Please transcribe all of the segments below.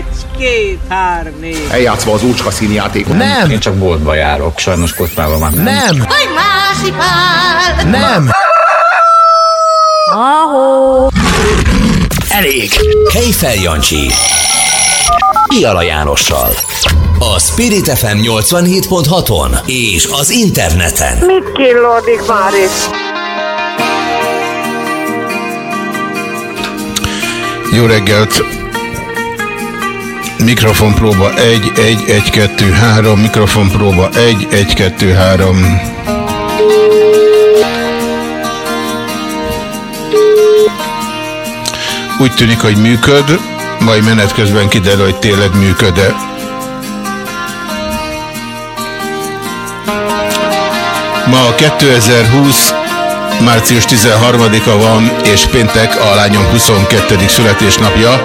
egy-két, hár, négy. Eljátszva az úcska színjátékot. Nem! Én csak boltba járok, sajnos kocsmában már nem. Nem! Vagy! Nem! Ahó! Elég! Kejfel Jancsi. Piala Jánossal. A Spirit FM 87.6-on és az interneten. Mit killódik már itt? Jó reggelt! Mikrofon próba 1, 1, 1, 2, 3, mikrofon próba 1, 1, 2, 3. Úgy tűnik, hogy működ, majd menet közben kiderül, hogy tényleg működ-e. Ma 2020 március 13-a van, és péntek a lányom 22. születésnapja.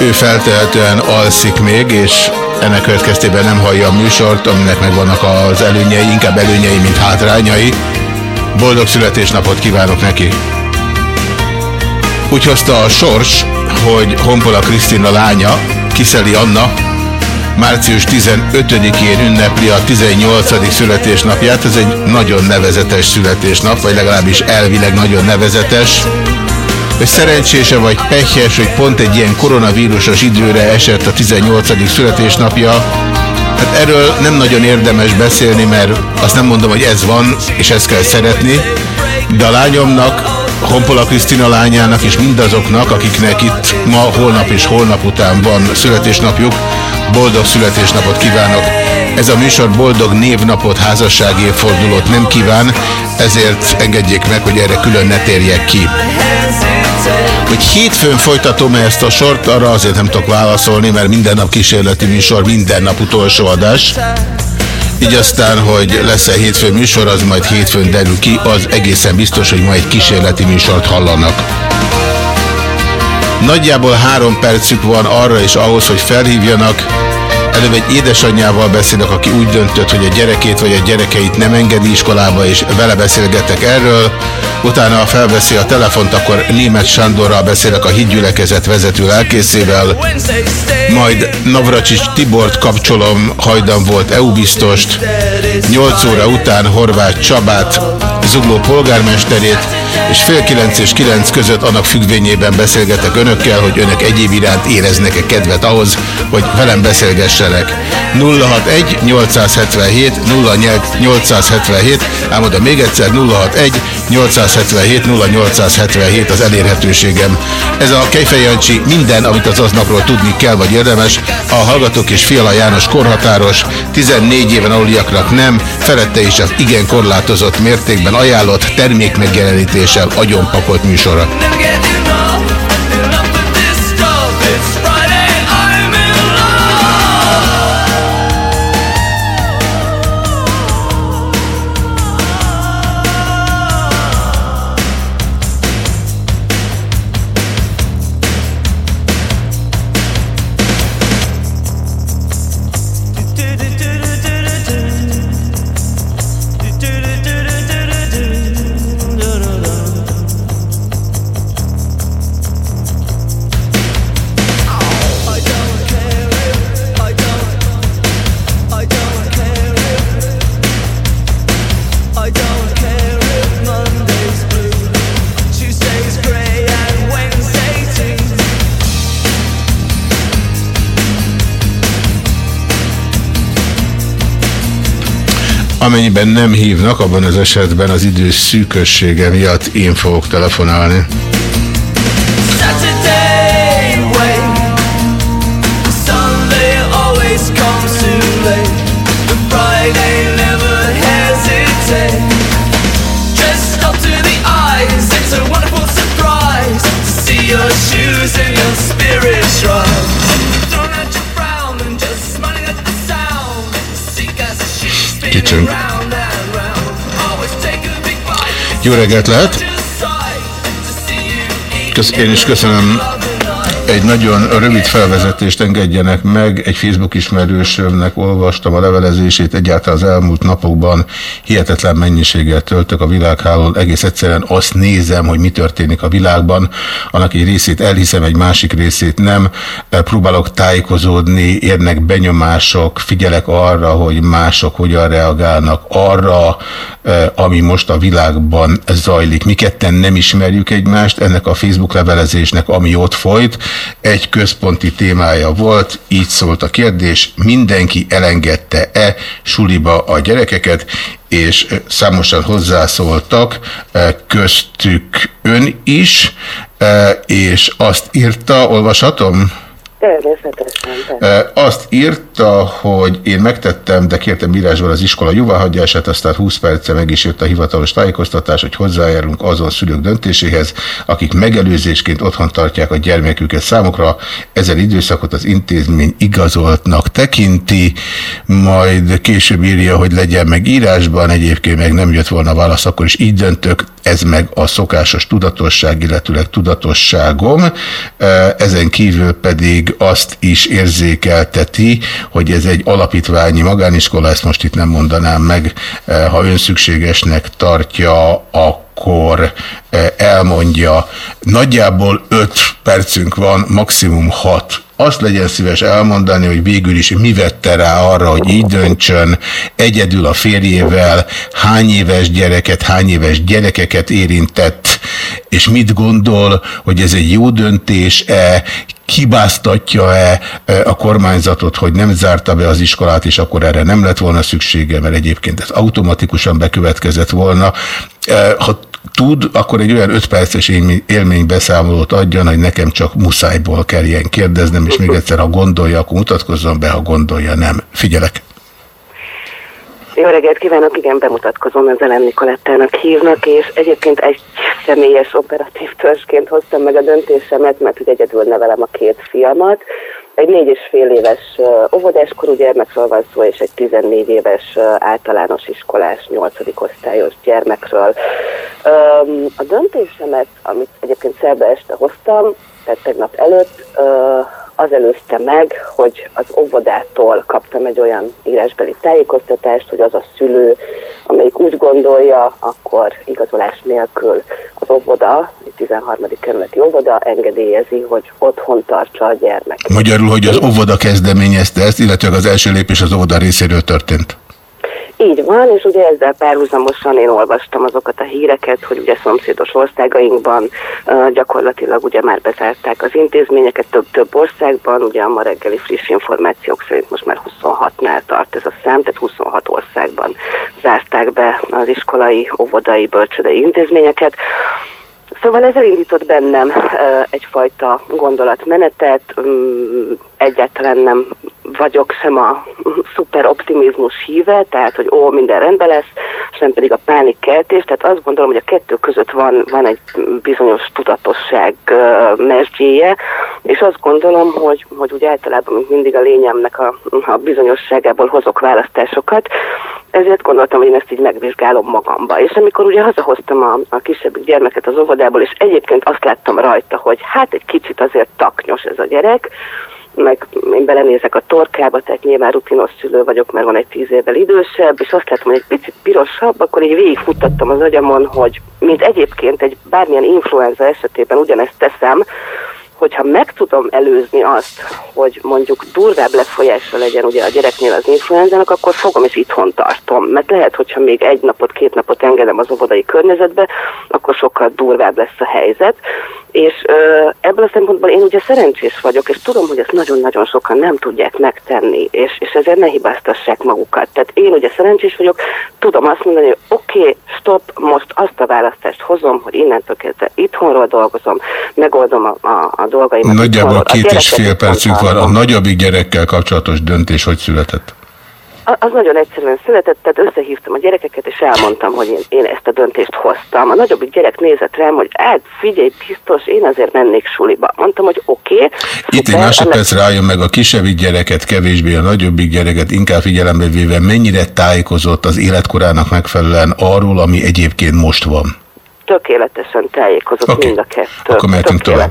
Ő feltehetően alszik még, és ennek következtében nem hallja a műsort, aminek megvannak az előnyei, inkább előnyei, mint hátrányai. Boldog születésnapot kívánok neki! Úgy hozta a sors, hogy Honpola Krisztina lánya, Kiszeli Anna, március 15-én ünnepli a 18. születésnapját. Ez egy nagyon nevezetes születésnap, vagy legalábbis elvileg nagyon nevezetes. Hogy szerencsése vagy pehjes, hogy pont egy ilyen koronavírusos időre esett a 18. születésnapja, hát erről nem nagyon érdemes beszélni, mert azt nem mondom, hogy ez van, és ezt kell szeretni, de a lányomnak Honpola Krisztina lányának és mindazoknak, akiknek itt ma, holnap és holnap után van születésnapjuk, boldog születésnapot kívánok. Ez a műsor boldog névnapot, házassági évfordulót nem kíván, ezért engedjék meg, hogy erre külön ne térjek ki. Hogy hétfőn folytatom-e ezt a sort, arra azért nem tudok válaszolni, mert minden nap kísérleti műsor, minden nap utolsó adás. Így aztán, hogy lesz-e hétfő műsor, az majd hétfőn derül ki, az egészen biztos, hogy majd egy kísérleti műsort hallanak. Nagyjából három percük van arra és ahhoz, hogy felhívjanak. Előbb egy édesanyjával beszélek, aki úgy döntött, hogy a gyerekét vagy a gyerekeit nem engedi iskolába, és vele beszélgetek erről. Utána, ha felveszi a telefont, akkor német Sándorral beszélek a hídgyülekezet vezető lelkészével. Majd Navracsics Tibort kapcsolom, hajdan volt EU biztost. 8 óra után Horváth Csabát, Zugló polgármesterét, és fél kilenc és kilenc között annak függvényében beszélgetek önökkel, hogy önök egyéb iránt éreznek-e kedvet ahhoz, hogy velem beszélgessenek. 061 877 0877, ám oda még egyszer 061 877 0877 az elérhetőségem. Ez a Kejfej Jancsi minden, amit az aznapról tudni kell, vagy érdemes. A Hallgatók és Fiala János korhatáros, 14 éven aluliaknak nem, felette is az igen korlátozott mértékben ajánlott termékmegjelenítéssel agyonpakolt műsora. Amennyiben nem hívnak, abban az esetben az idő szűkössége miatt én fogok telefonálni. Kicsünk. Jó reggelt lehet! Kösz, én is köszönöm egy nagyon rövid felvezetést engedjenek meg. Egy Facebook ismerősömnek olvastam a levelezését, egyáltalán az elmúlt napokban hihetetlen mennyiséggel töltök a világhálón. Egész egyszerűen azt nézem, hogy mi történik a világban. Annak egy részét elhiszem, egy másik részét nem. Próbálok tájékozódni, érnek benyomások, figyelek arra, hogy mások hogyan reagálnak arra, ami most a világban zajlik. Mi ketten nem ismerjük egymást, ennek a Facebook levelezésnek, ami ott folyt, egy központi témája volt, így szólt a kérdés, mindenki elengedte-e suliba a gyerekeket, és számosan hozzászóltak, köztük ön is, és azt írta, olvashatom? Természetesen. Azt írta, hogy én megtettem, de kértem írásban az iskola jóváhagyását, aztán 20 perce meg is jött a hivatalos tájékoztatás, hogy hozzájárulunk azon szülők döntéséhez, akik megelőzésként otthon tartják a gyermeküket számukra. Ezen időszakot az intézmény igazoltnak tekinti, majd később írja, hogy legyen meg írásban, egyébként meg nem jött volna válasz, akkor is így döntök, ez meg a szokásos tudatosság, illetőleg tudatosságom. Ezen kívül pedig azt is érzékelteti, hogy ez egy alapítványi magániskola, ezt most itt nem mondanám meg, eh, ha ön szükségesnek tartja, akkor elmondja. Nagyjából 5 percünk van, maximum 6 azt legyen szíves elmondani, hogy végül is mi vette rá arra, hogy így döntsön, egyedül a férjével, hány éves gyereket, hány éves gyerekeket érintett, és mit gondol, hogy ez egy jó döntés-e, kibáztatja-e a kormányzatot, hogy nem zárta be az iskolát, és akkor erre nem lett volna szüksége, mert egyébként ez automatikusan bekövetkezett volna. Ha tud, akkor egy olyan öt perces élménybeszámolót adjon, hogy nekem csak muszájból kell ilyen kérdeznem, és még egyszer, ha gondolja, akkor mutatkozzon be, ha gondolja, nem. Figyelek! Jó reggelt kívánok, igen, bemutatkozom, Elem Nikolettának hívnak, és egyébként egy személyes operatív törzsként hoztam meg a döntésemet, mert egyedül nevelem a két fiamat. Egy négy és fél éves óvodáskorú gyermekről van szó, és egy 14 éves általános iskolás, nyolcadik osztályos gyermekről. A döntésemet, amit egyébként szerbe este hoztam, tehát tegnap előtt, az előzte meg, hogy az óvodától kaptam egy olyan írásbeli tájékoztatást, hogy az a szülő, amelyik úgy gondolja, akkor igazolás nélkül az óvoda, egy 13. kerületi óvoda engedélyezi, hogy otthon tartsa a gyermeket. Magyarul, hogy az óvoda kezdeményezte ezt, illetve az első lépés az óvoda részéről történt. Így van, és ugye ezzel párhuzamosan én olvastam azokat a híreket, hogy ugye szomszédos országainkban uh, gyakorlatilag ugye már bezárták az intézményeket több-több országban, ugye a ma reggeli friss információk szerint most már 26-nál tart ez a szám, tehát 26 országban zárták be az iskolai, óvodai, bölcsödei intézményeket. Szóval ez elindított bennem egyfajta gondolatmenetet, mm, egyáltalán nem vagyok sem a szuper optimizmus híve, tehát hogy ó, minden rendben lesz, sem pedig a pánikkeltés, tehát azt gondolom, hogy a kettő között van, van egy bizonyos tudatosság uh, mesdjéje, és azt gondolom, hogy, hogy úgy általában, mindig a lényemnek a, a bizonyosságából hozok választásokat, ezért gondoltam, hogy én ezt így megvizsgálom magamba. És amikor ugye hazahoztam a, a kisebb gyermeket az óvodából, és egyébként azt láttam rajta, hogy hát egy kicsit azért taknyos ez a gyerek, meg én belenézek a torkába, tehát nyilván rutinos szülő vagyok, mert van egy tíz évvel idősebb, és azt látom, hogy egy picit pirosabb, akkor így végigfuttattam az agyamon, hogy mint egyébként egy bármilyen influenza esetében ugyanezt teszem, hogyha meg tudom előzni azt, hogy mondjuk durvább lefolyása legyen ugye a gyereknél az influenzának, akkor fogom és itthon tartom. Mert lehet, hogyha még egy napot, két napot engedem az óvodai környezetbe, akkor sokkal durvább lesz a helyzet. És ö, ebből a szempontból én ugye szerencsés vagyok, és tudom, hogy ezt nagyon-nagyon sokan nem tudják megtenni, és, és ezért ne hibáztassák magukat. Tehát én ugye szerencsés vagyok, tudom azt mondani, hogy oké, okay, stop, most azt a választást hozom, hogy innentől kezdve itthonról dolgozom, megoldom a, a, a dolgaimat. Nagyjából két és fél percünk van. A nagyobbik gyerekkel kapcsolatos döntés hogy született? Az nagyon egyszerűen született, tehát összehívtam a gyerekeket, és elmondtam, hogy én, én ezt a döntést hoztam. A nagyobbik gyerek nézett rám, hogy hát figyelj, biztos, én azért mennék suliba. Mondtam, hogy oké. Okay, Itt egy másodpercre álljon meg a kisebbik gyereket, kevésbé a nagyobbik gyereket, inkább figyelembe véve, mennyire tájékozott az életkorának megfelelően arról, ami egyébként most van? Tökéletesen tájékozott Oké. mind a kettő. Akkor mehetünk tovább.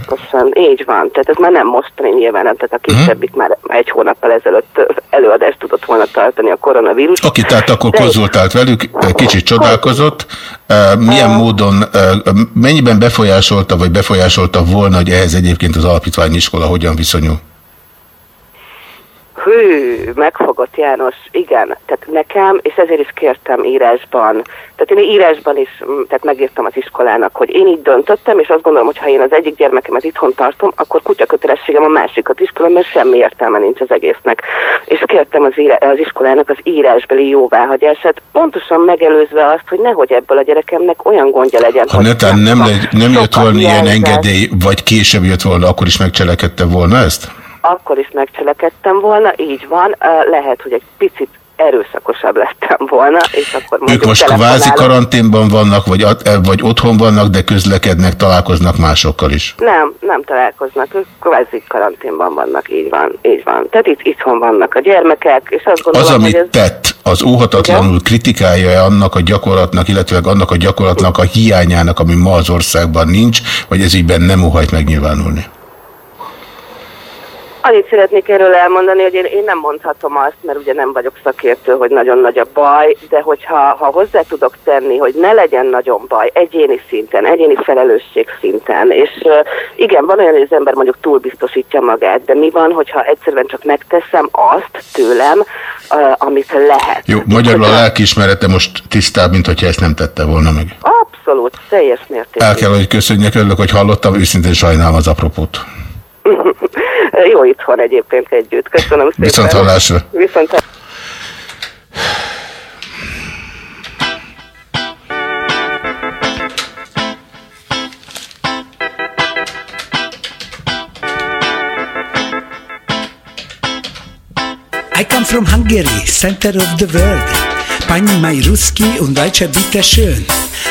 Így van. Tehát ez már nem mostani nyilván, nem. tehát a Mhm. kisebbik már egy hónappal ezelőtt előadást tudott volna tartani a koronavírus. Oké, tehát akkor De- konzultált velük, kicsit csodálkozott. Milyen módon, eh, mennyiben befolyásolta, vagy befolyásolta volna, hogy ehhez egyébként az alapítványiskola hogyan viszonyul? Hű, megfogott János, igen, tehát nekem, és ezért is kértem írásban, tehát én írásban is, mm, tehát megírtam az iskolának, hogy én így döntöttem, és azt gondolom, hogy ha én az egyik gyermekemet itthon tartom, akkor kutyakötelességem a másikat is, különben semmi értelme nincs az egésznek. És kértem az, írá, az iskolának az írásbeli jóváhagyását, pontosan megelőzve azt, hogy nehogy ebből a gyerekemnek olyan gondja legyen. Ha netán nem, legy, nem jött volna ilyen engedély, vagy később jött volna, akkor is megcselekedte volna ezt? Akkor is megcselekedtem volna, így van, lehet, hogy egy picit erőszakosabb lettem volna, és akkor Ők mondjuk most kvázi karanténban vannak, vagy, eh, vagy otthon vannak, de közlekednek, találkoznak másokkal is. Nem, nem találkoznak, ők kvázi karanténban vannak, így van, így van. Tehát itt itthon vannak a gyermekek, és azt gondolom, Az, hogy amit ez... tett, az óhatatlanul kritikája annak a gyakorlatnak, illetve annak a gyakorlatnak a hiányának, ami ma az országban nincs, vagy ez ígyben nem óhajt megnyilvánulni? Annyit szeretnék erről elmondani, hogy én, én nem mondhatom azt, mert ugye nem vagyok szakértő, hogy nagyon nagy a baj, de hogyha ha hozzá tudok tenni, hogy ne legyen nagyon baj egyéni szinten, egyéni felelősség szinten, és igen, van olyan, hogy az ember mondjuk túlbiztosítja magát, de mi van, hogyha egyszerűen csak megteszem azt tőlem, amit lehet. Jó, magyarul a lelkiismerete most tisztább, mint hogyha ezt nem tette volna meg. Abszolút, teljes mértékben. El kell, hogy köszönjek, örülök, hogy hallottam, őszintén sajnálom az apropót. Jó itthon egyébként együtt. Köszönöm szépen. Viszont hallásra. Viszont hallásra. I come from Hungary, center of the world. Pani mai ruski und deutsche bitte schön.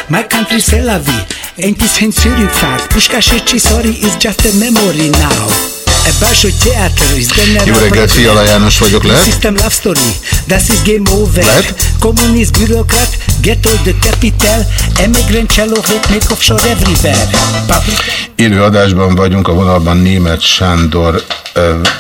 My country c'est la vie, ain't this hen Zürichfahrt. Puskás sorry is just a memory now. A belső theater is general Jó reggelt, Fiala János vagyok, lehet? System love story, das is game over. Lehet? Kommunist bürokrat, ghetto the capital, emigrant cselohok make offshore everywhere. Élő adásban vagyunk, a vonalban német Sándor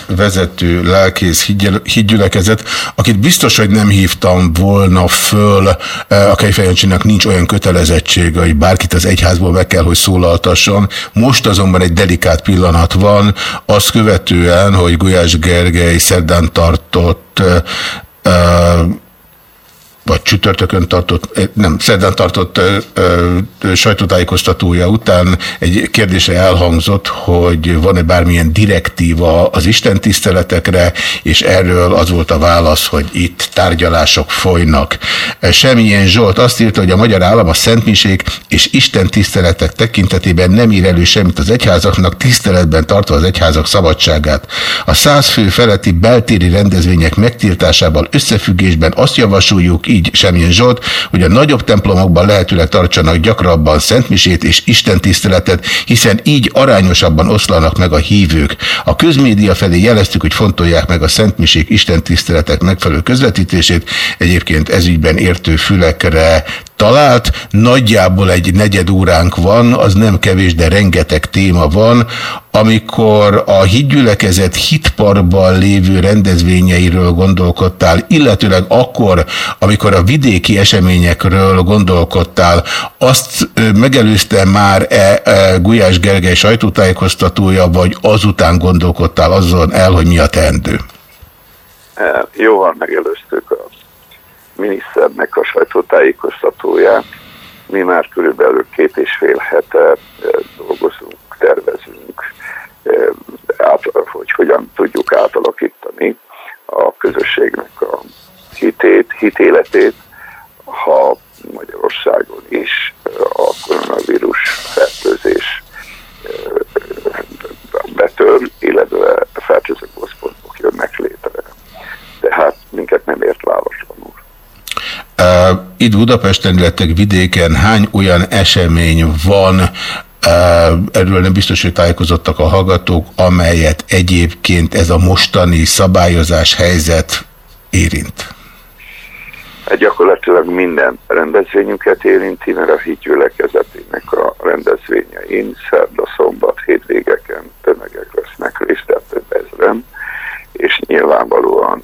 vezető lelkész hídgyülekezet, akit biztos, hogy nem hívtam volna föl, a Kejfejancsinak nincs olyan kötelezettsége, hogy bárkit az egyházból meg kell, hogy szólaltasson. Most azonban egy delikát pillanat van, azt követően, hogy Gulyás Gergely szerdán tartott vagy csütörtökön tartott, eh, nem, szerdán tartott ö, ö, sajtótájékoztatója után egy kérdése elhangzott, hogy van-e bármilyen direktíva az Isten tiszteletekre, és erről az volt a válasz, hogy itt tárgyalások folynak. Eh, Semmilyen Zsolt azt írta, hogy a magyar állam a szentmiség és Isten tiszteletek tekintetében nem ír elő semmit az egyházaknak, tiszteletben tartva az egyházak szabadságát. A száz fő feletti beltéri rendezvények megtiltásával összefüggésben azt javasoljuk így Semmilyen Zsolt, hogy a nagyobb templomokban lehetőleg tartsanak gyakrabban szentmisét és Isten tiszteletet, hiszen így arányosabban oszlanak meg a hívők. A közmédia felé jeleztük, hogy fontolják meg a szentmisék Isten tiszteletek megfelelő közvetítését. Egyébként ezügyben értő fülekre talált. Nagyjából egy negyed óránk van, az nem kevés, de rengeteg téma van. Amikor a hídgyülekezet hitparban lévő rendezvényeiről gondolkodtál, illetőleg akkor, amikor a vidéki eseményekről gondolkodtál, azt megelőzte már-e e, Gulyás Gergely sajtótájékoztatója, vagy azután gondolkodtál azon el, hogy mi a teendő? E, Jóval megelőztük a miniszternek a sajtótájékoztatóját. Mi már körülbelül két és fél hete e, dolgozunk, tervezünk, e, át, hogy hogyan tudjuk átalakítani a közösségnek a hitét, hitéletét, ha Magyarországon is e, a koronavírus fertőzés betör, illetve fertőző központok jönnek létre. Tehát minket nem ért választanul. Uh, itt Budapesten, illetve vidéken hány olyan esemény van, uh, erről nem biztos, hogy tájékozottak a hallgatók, amelyet egyébként ez a mostani szabályozás helyzet érint? Ez gyakorlatilag minden rendezvényünket érinti, mert a hídgyülekezetének a rendezvényein szerda, szombat, hétvégeken tömegek vesznek részt, tehát több ezren, és nyilvánvalóan,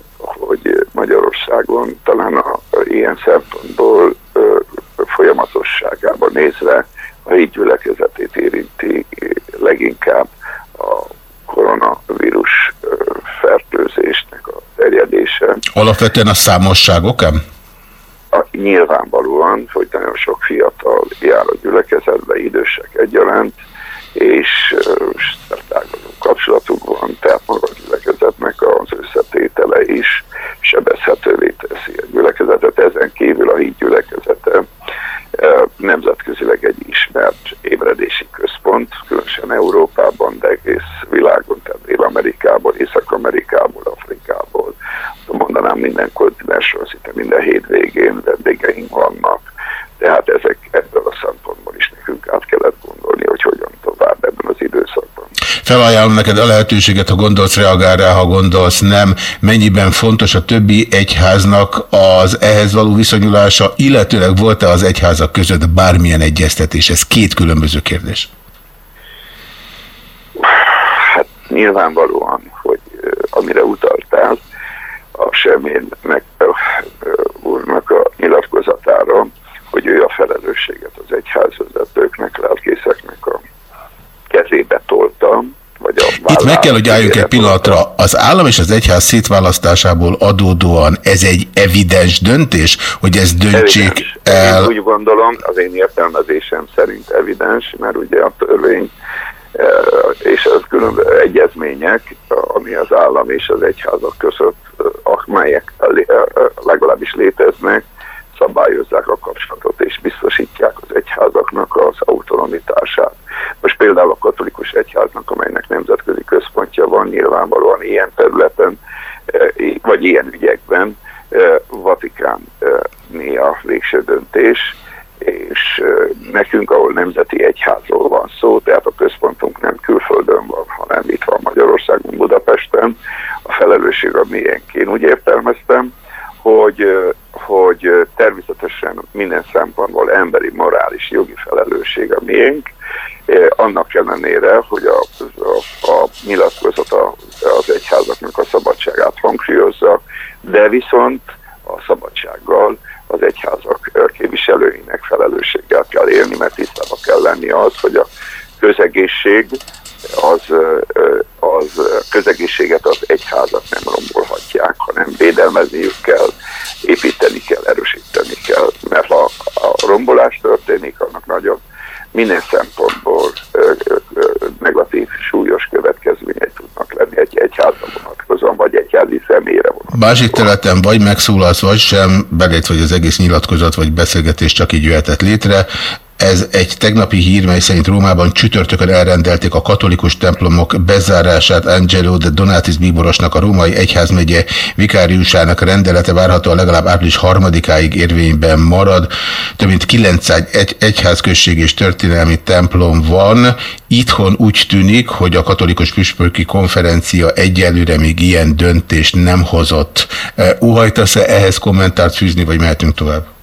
hogy Magyarországon talán a, a ilyen szempontból ö, folyamatosságában nézve a hídgyülekezetét érinti leginkább a koronavírus fertőzésnek a terjedése. Alapvetően a számosságok, em? A, nyilvánvalóan, hogy nagyon sok fiatal jár a gyülekezetbe, idősek egyaránt, és szertágazó kapcsolatunk van, tehát maga a gyülekezetnek az összetétele is sebezhetővé teszi a gyülekezetet. Ezen kívül a híd gyülekezete nemzetközileg egy ismert ébredési központ, különösen Európában, de egész világon, tehát Dél-Amerikából, Észak-Amerikából, Afrikából, mondanám minden kontinensről, szinte minden hétvégén vendégeink vannak, tehát ezek ebből a szempontból is nekünk át kellett gondolni, hogy hogyan az időszakban. Felajánlom neked a lehetőséget, ha gondolsz, reagál rá, ha gondolsz, nem. Mennyiben fontos a többi egyháznak az ehhez való viszonyulása, illetőleg volt-e az egyházak között bármilyen egyeztetés? Ez két különböző kérdés. Hát nyilvánvalóan, hogy amire utaltál, a Seménynek úrnak a nyilatkozatára, hogy ő a felelősséget az egyházvezetőknek, lelkészeknek a kezébe tolta, vagy a Itt meg kell, hogy álljunk egy pillanatra. Az állam és az egyház szétválasztásából adódóan ez egy evidens döntés, hogy ez döntsék evidens. el? Én úgy gondolom, az én értelmezésem szerint evidens, mert ugye a törvény és az különböző egyezmények, ami az állam és az egyházak között, melyek legalábbis léteznek, szabályozzák a kapcsolatot és biztosítják az egyházaknak az autonomitását. Most például a katolikus egyháznak, amelynek nemzetközi központja van, nyilvánvalóan ilyen területen, vagy ilyen ügyekben Vatikán a végső döntés, és nekünk, ahol nemzeti egyházról van szó, tehát a központunk nem külföldön van, hanem itt van Magyarországon, Budapesten, a felelősség a miénk. Én úgy értelmeztem, hogy, hogy természetesen minden szempontból emberi, morális, jogi felelősség a miénk, annak ellenére, hogy a, a, a nyilatkozat az egyházaknak a szabadságát hangsúlyozza, de viszont a szabadsággal az egyházak képviselőinek felelősséggel kell élni, mert tisztában kell lenni az, hogy a közegészség az, az közegészséget az egyházak nem rombolhatják, hanem védelmezniük kell, építeni kell, erősíteni kell, mert ha a rombolás történik, annak nagyon minden szempontból negatív, súlyos következményei tudnak lenni egy egyházra vonatkozóan, vagy egyházi személyre vonatkozóan. Másik területen vagy megszólalsz, vagy sem, belét, hogy az egész nyilatkozat, vagy beszélgetés csak így jöhetett létre. Ez egy tegnapi hír, mely szerint Rómában csütörtökön elrendelték a katolikus templomok bezárását. Angelo de Donatis bíborosnak, a római egyházmegye vikáriusának rendelete várhatóan legalább április harmadikáig érvényben marad. Több mint 900 egy, egyházközség és történelmi templom van. Itthon úgy tűnik, hogy a katolikus püspöki konferencia egyelőre még ilyen döntést nem hozott. Óhajtasz-e ehhez kommentárt fűzni, vagy mehetünk tovább?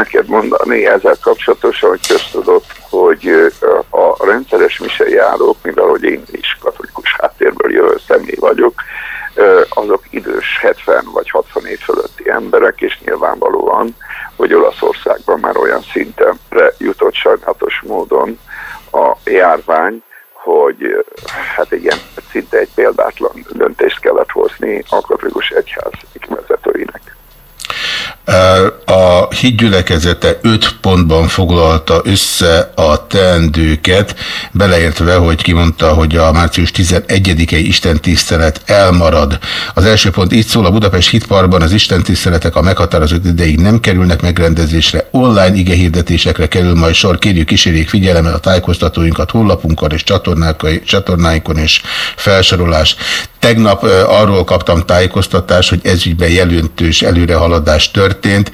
Neked mondani ezzel kapcsolatosan, hogy köztudott, hogy a rendszeres mise járók, mivel hogy én is katolikus háttérből jövő személy vagyok, azok idős 70 vagy 60 év fölötti emberek, és nyilvánvalóan, hogy Olaszországban már olyan szintre jutott sajnálatos módon a járvány, hogy hát igen, szinte egy példátlan döntést kellett hozni a katolikus egyház vezetőinek. A hídgyülekezete öt pontban foglalta össze a teendőket, beleértve, hogy kimondta, hogy a március 11-i Isten tisztelet elmarad. Az első pont így szól, a Budapest hitparkban az Isten tiszteletek a meghatározott ideig nem kerülnek megrendezésre, online igehirdetésekre kerül majd sor, kérjük kísérjék figyelemmel a tájékoztatóinkat honlapunkon és csatornáinkon és felsorolás. Tegnap arról kaptam tájékoztatást, hogy ezügyben jelentős előrehaladás történt,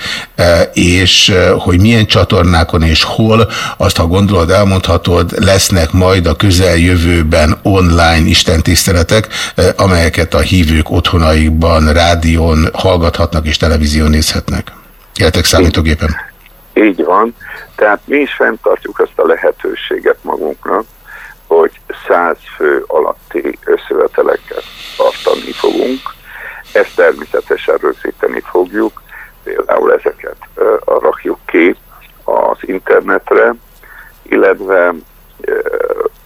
és hogy milyen csatornákon és hol, azt ha gondolod, elmondhatod, lesznek majd a közeljövőben online istentiszteletek, amelyeket a hívők otthonaikban, rádión hallgathatnak és televízión nézhetnek. Életek számítógépen. Így van. Tehát mi is fenntartjuk azt a lehetőséget magunknak, hogy száz fő alatti összeveteleket tartani fogunk. Ezt természetesen rögzíteni fogjuk, például ezeket rakjuk ki az internetre, illetve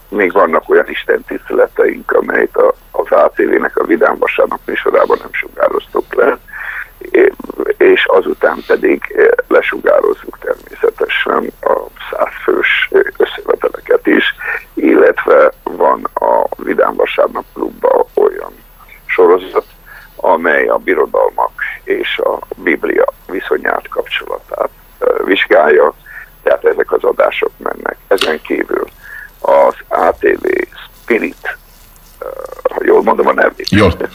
még vannak olyan istentiszteleteink, amelyet az ATV-nek a Vidám Vasárnap műsorában nem sugároztuk le, és azután pedig lesugározzuk természetesen a százfős összeveteleket is, illetve van a Vidám Vasárnap klubban olyan sorozat, amely a birodalmak és a Biblia viszonyát, kapcsolatát vizsgálja, tehát ezek az adások mennek. Ezen kívül az ATV Spirit, ha jól mondom a nevét. Jól.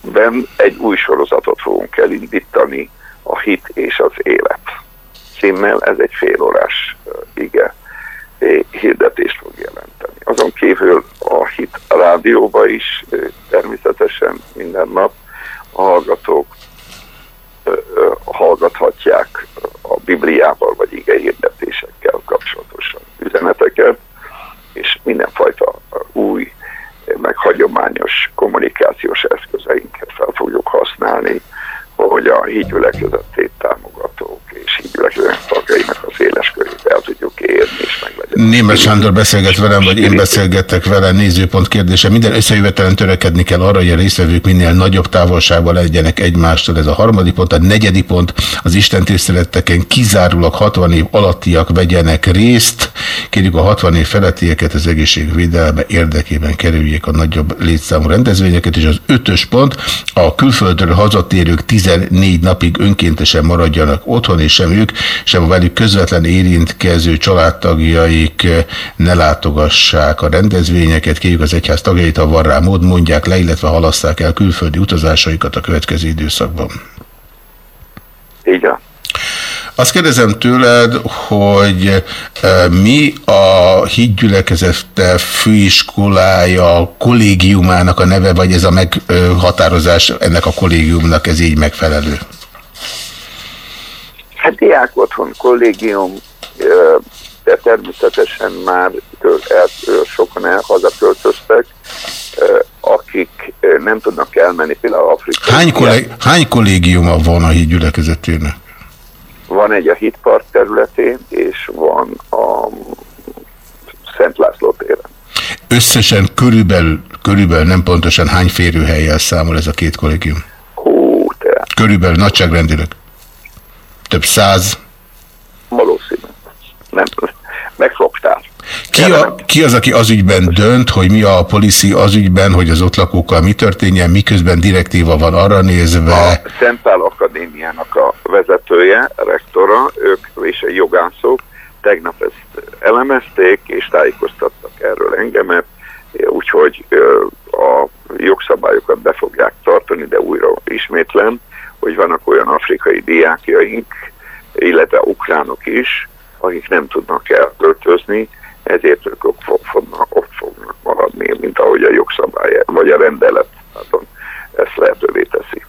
Ben egy új sorozatot fogunk elindítani, a hit és az élet címmel, ez egy félórás ige hirdetést fog jelenteni. Azon kívül a hit rádióba is természetesen minden nap a hallgatók hallgathatják a Bibliával vagy ige hirdetésekkel kapcsolatosan üzeneteket, és mindenfajta új, meg hagyományos kommunikációs eszközeinket fel fogjuk használni, hogy a hídgyülekezetét támogatók és hídgyülekezet tagjainak a széles körét el tudjuk érni, és meg legyen. Német Sándor beszélget velem, vagy én beszélgetek vele, nézőpont kérdése. Minden összejövetelen törekedni kell arra, hogy a részvevők minél nagyobb távolságban legyenek egymástól. Ez a harmadik pont. A negyedik pont az Isten tiszteleteken kizárólag 60 év alattiak vegyenek részt. Kérjük a 60 év felettieket az egészségvédelme érdekében kerüljék a nagyobb létszámú rendezvényeket, és az ötös pont a külföldről hazatérők 14 napig önkéntesen maradjanak otthon, és sem ők, sem a velük közvetlen érintkező családtagjaik ne látogassák a rendezvényeket. Kérjük az egyház tagjait, ha van rá mód, mondják le, illetve halasszák el külföldi utazásaikat a következő időszakban. Azt kérdezem tőled, hogy mi a hídgyülekezete főiskolája kollégiumának a neve, vagy ez a meghatározás ennek a kollégiumnak ez így megfelelő? Hát diák otthon kollégium, de természetesen már sokan el, hazaköltöztek, akik nem tudnak elmenni például Afrikába. Hány, kollég, hány kollégiuma van a hídgyülekezetének? Van egy a Hitpark területén, és van a Szent László téren. Összesen körülbelül, körülbelül nem pontosan hány férőhelyjel számol ez a két kollégium? Hú, te. Körülbelül nagyságrendileg? Több száz? Valószínű. Nem, megfogtál. Ki, a, ki az, aki az ügyben dönt, hogy mi a policy az ügyben, hogy az ott lakókkal mi történjen, miközben direktíva van arra nézve? A Szentpál Akadémiának a vezetője, a rektora, ők és a jogászok tegnap ezt elemezték, és tájékoztattak erről engemet, úgyhogy a jogszabályokat be fogják tartani, de újra ismétlen, hogy vannak olyan afrikai diákjaink, illetve ukránok is, akik nem tudnak elköltözni, ezért ők ott fognak, ott fognak maradni, mint ahogy a jogszabály, vagy a rendelet ezt lehetővé teszi.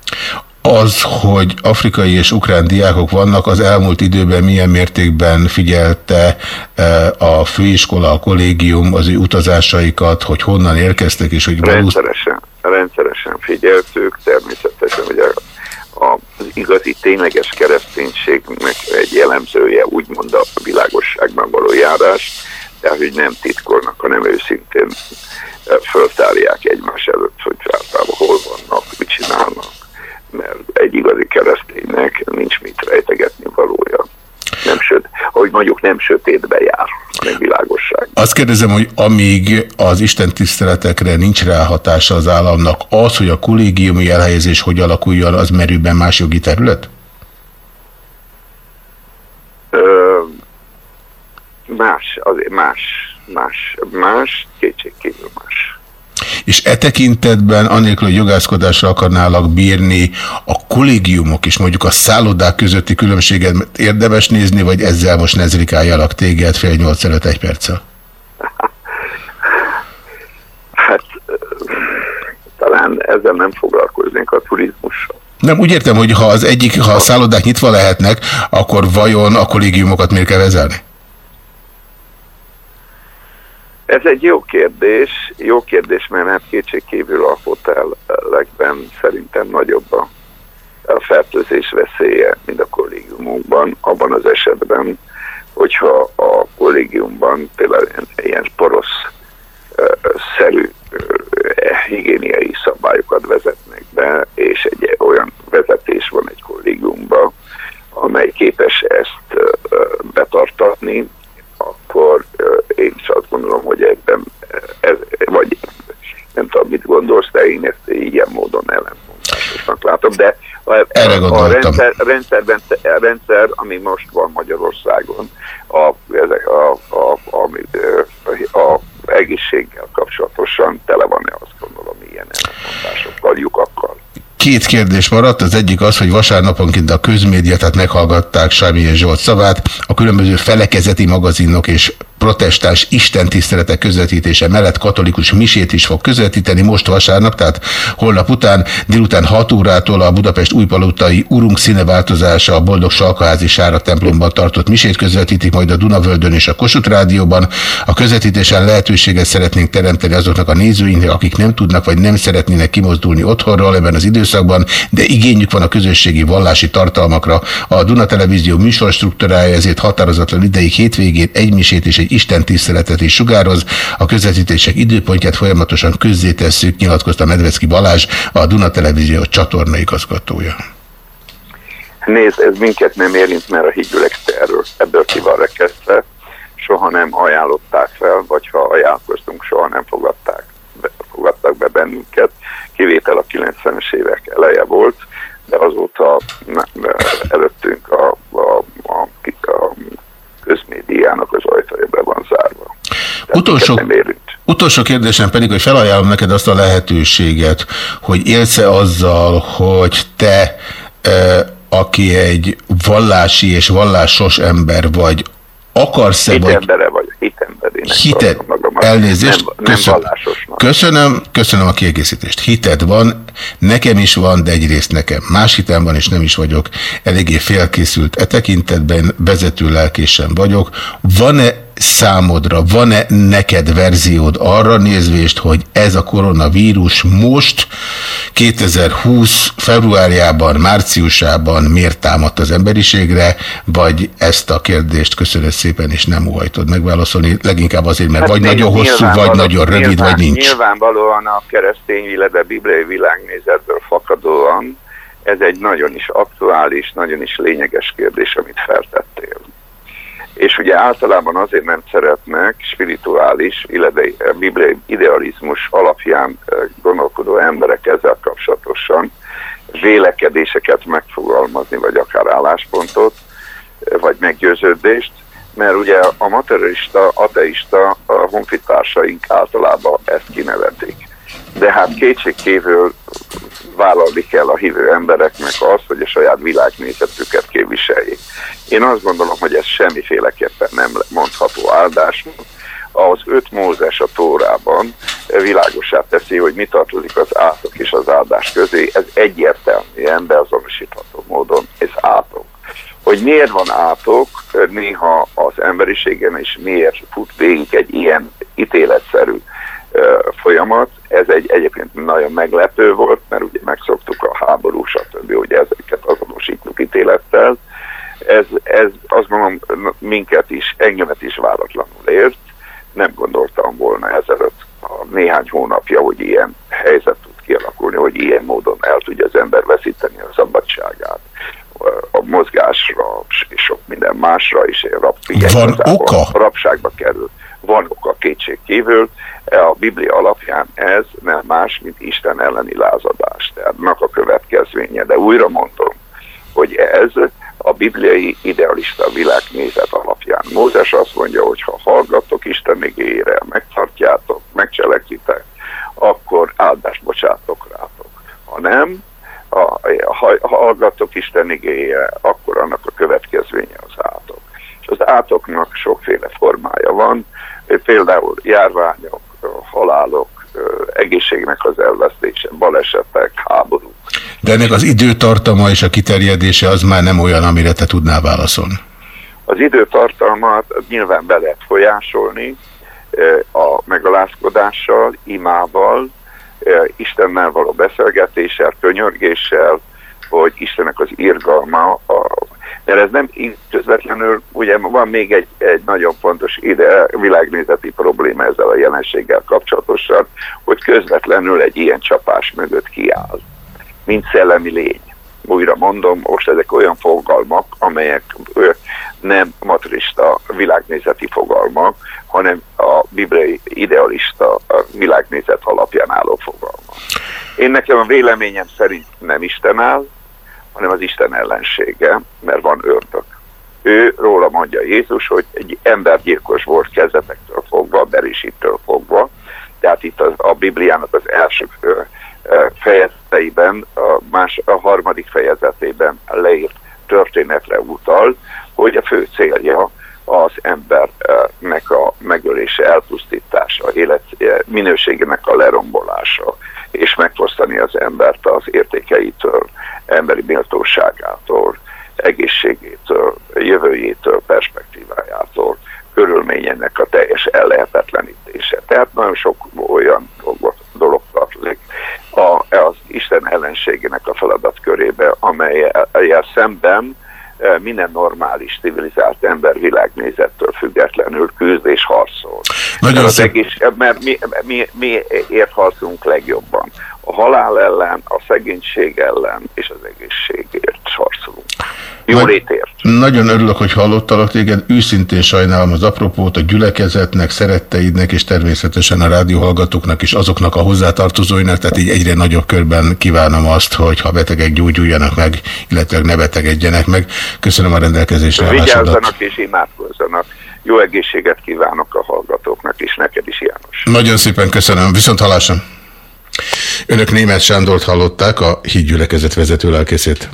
Az, hogy afrikai és ukrán diákok vannak, az elmúlt időben milyen mértékben figyelte a főiskola, a kollégium az ő utazásaikat, hogy honnan érkeztek, és hogy. Rendszeresen, rendszeresen figyeltük, természetesen, a az igazi, tényleges kereszténységnek egy jellemzője, úgymond a világosságban való járás, de hogy nem titkolnak, hanem őszintén föltárják egymás előtt, hogy általában hol vannak, mit csinálnak, mert egy igazi kereszténynek nincs mit rejtegetni valója. Nem söt, ahogy mondjuk nem sötétbe jár, hanem világosság. Azt kérdezem, hogy amíg az Isten tiszteletekre nincs rá hatása az államnak, az, hogy a kollégiumi elhelyezés hogy alakuljon, az merőben más jogi terület? Ö, más, azért más, más, más, kétségkívül más. és e tekintetben, anélkül, hogy jogászkodásra akarnálak bírni, a kollégiumok és mondjuk a szállodák közötti különbséget érdemes nézni, vagy ezzel most nezrikáljalak téged fél nyolc előtt egy perccel? Hát talán ezzel nem foglalkoznénk a turizmussal. Nem, úgy értem, hogy ha az egyik, ha a szállodák nyitva lehetnek, akkor vajon a kollégiumokat miért kell vezelni? Ez egy jó kérdés, jó kérdés, mert hát kétségkívül a hotellekben szerintem nagyobb a, a fertőzés veszélye, mint a kollégiumokban, abban az esetben, hogyha a kollégiumban például ilyen porosz szerű higiéniai szabályokat vezetnek be, és egy olyan vezetés van egy kollégiumban, amely képes ezt betartatni, akkor én is azt gondolom, hogy ebben, ez, vagy nem tudom, mit gondolsz, de én ezt ilyen módon ellentmondásosnak látom, de a, a rendszer, rendszerben, a rendszer, ami most van Magyarországon, a, ezek a, a, a, a, a egészséggel kapcsolatosan tele van-e azt gondolom ilyen ellentmondásokkal, lyukakkal. Két kérdés maradt, az egyik az, hogy vasárnaponként a közmédia, tehát meghallgatták Sámi Zsolt szavát, a különböző felekezeti magazinok és protestáns istentiszteletek közvetítése mellett katolikus misét is fog közvetíteni most vasárnap, tehát holnap után, délután 6 órától a Budapest újpalotai Urunk színeváltozása a Boldog Salkaházi Sára templomban tartott misét közvetítik, majd a Dunavöldön és a Kossuth Rádióban. A közvetítésen lehetőséget szeretnénk teremteni azoknak a nézőinknek, akik nem tudnak vagy nem szeretnének kimozdulni otthonról ebben az időszakban, de igényük van a közösségi vallási tartalmakra. A Duna Televízió műsorstruktúrája ezért határozatlan ideig hétvégén egy misét és egy Isten tiszteletet is sugároz. A közvetítések időpontját folyamatosan közzétesszük, nyilatkozta Medvecki Balázs, a Duna Televízió csatorna igazgatója. Nézd, ez minket nem érint, mert a hídgyülekezet erről, ebből ki van rekesztve. Soha nem ajánlották fel, vagy ha ajánlkoztunk, soha nem fogadták be, fogadtak be bennünket. Kivétel a 90-es évek eleje volt, de azóta előttünk a, a, a, a közmédiának az ajtaja be van zárva. utolsó, utolsó kérdésem pedig, hogy felajánlom neked azt a lehetőséget, hogy élsz-e azzal, hogy te, e, aki egy vallási és vallásos ember vagy, akarsz-e vagy... Hitembere vagy, hitembere. Hited, elnézést, nem, köszönöm. Nem köszönöm, köszönöm a kiegészítést. Hited van, nekem is van, de egyrészt nekem. Más hitem van, és nem is vagyok eléggé félkészült e tekintetben, vezető lelkésen vagyok. Van-e számodra, van-e neked verziód arra nézvést, hogy ez a koronavírus most 2020 februárjában, márciusában miért támadt az emberiségre, vagy ezt a kérdést köszönöm szépen, és nem uhajtod megválaszolni, leginkább azért, mert hát vagy nagyon hosszú, vagy nagyon rövid, nyilván, vagy nincs. Nyilvánvalóan a keresztény, illetve bibliai világnézetből fakadóan ez egy nagyon is aktuális, nagyon is lényeges kérdés, amit feltettél és ugye általában azért nem szeretnek spirituális, illetve bibliai idealizmus alapján eh, gondolkodó emberek ezzel kapcsolatosan vélekedéseket megfogalmazni, vagy akár álláspontot, eh, vagy meggyőződést, mert ugye a materialista, ateista a honfitársaink általában ezt kinevetik. De hát kétségkívül vállalni kell a hívő embereknek azt, hogy a saját világnézetüket képviseljék. Én azt gondolom, hogy ez semmiféleképpen nem mondható áldás. Az öt Mózes a Tórában világosá teszi, hogy mi tartozik az átok és az áldás közé. Ez egyértelműen beazonosítható módon ez átok. Hogy miért van átok néha az emberiségen, és miért fut végig egy ilyen ítéletszerű folyamat. Ez egy egyébként nagyon meglepő volt, mert ugye megszoktuk a háború, stb. ugye ezeket azonosítjuk ítélettel. Ez, ez azt mondom, minket is, engemet is váratlanul ért. Nem gondoltam volna ezelőtt a néhány hónapja, hogy ilyen helyzet tud kialakulni, hogy ilyen módon el tudja az ember veszíteni a szabadságát a mozgásra és sok minden másra is. Rab, Van oka? Rabságba kerül. Van oka kétség kívül a Biblia alapján ez nem más, mint Isten elleni lázadás. Tehát a következménye. De újra mondom, hogy ez a bibliai idealista világnézet alapján. Mózes azt mondja, hogy ha hallgatok Isten igényére, megtartjátok, megcselekszitek, akkor áldást bocsátok rátok. Ha nem, ha, ha, ha hallgatok Isten igéje, akkor annak a következménye az átok. És az átoknak sokféle formája van, például járványok, halálok, egészségnek az elvesztése, balesetek, háborúk. De ennek az időtartama és a kiterjedése az már nem olyan, amire te tudnál válaszolni. Az időtartalmat nyilván be lehet folyásolni a megalázkodással, imával, Istennel való beszélgetéssel, könyörgéssel, hogy Istennek az irgalma, a, mert ez nem közvetlenül, ugye van még egy, egy nagyon fontos ide, világnézeti probléma ezzel a jelenséggel kapcsolatosan, hogy közvetlenül egy ilyen csapás mögött kiáll, mint szellemi lény. Újra mondom, most ezek olyan fogalmak, amelyek nem matrista világnézeti fogalmak, hanem a bibliai idealista világnézet alapján álló fogalma. Én nekem a véleményem szerint nem Isten áll, hanem az Isten ellensége, mert van ördög. Ő róla mondja Jézus, hogy egy embergyilkos volt kezdetektől fogva, berisítől fogva, tehát itt az, a Bibliának az első fejezeteiben, a, más, a harmadik fejezetében leírt történetre utal, hogy a fő célja az embernek a megölése, elpusztítása, élet minőségének a lerombolása, és megfosztani az embert az értékeitől, emberi méltóságától, egészségétől, jövőjétől, perspektívájától, körülményének a teljes ellehetetlenítése. Tehát nagyon sok olyan dolgot, dolog tartozik a, az Isten ellenségének a feladat körébe, amelyel szemben minden normális, civilizált ember világnézettől függetlenül küzd és harcol. Nagyon mert, egész, mert mi, mi, mi ért harcunk legjobban. A halál ellen, a szegénység ellen és az egészségért harcolunk. Jólétért. Nagyon örülök, hogy hallottalak téged. Őszintén sajnálom az apropót a gyülekezetnek, szeretteidnek és természetesen a rádióhallgatóknak és azoknak a hozzátartozóinak, tehát így egyre nagyobb körben kívánom azt, hogy ha betegek gyógyuljanak meg, illetve ne betegedjenek meg. Köszönöm a rendelkezésre Vigyázzanak és imádkozzanak. Jó egészséget kívánok a hallgatóknak, és neked is, János. Nagyon szépen köszönöm. Viszont hallásra. Önök német Sándort hallották, a hídgyülekezet vezető lelkészét.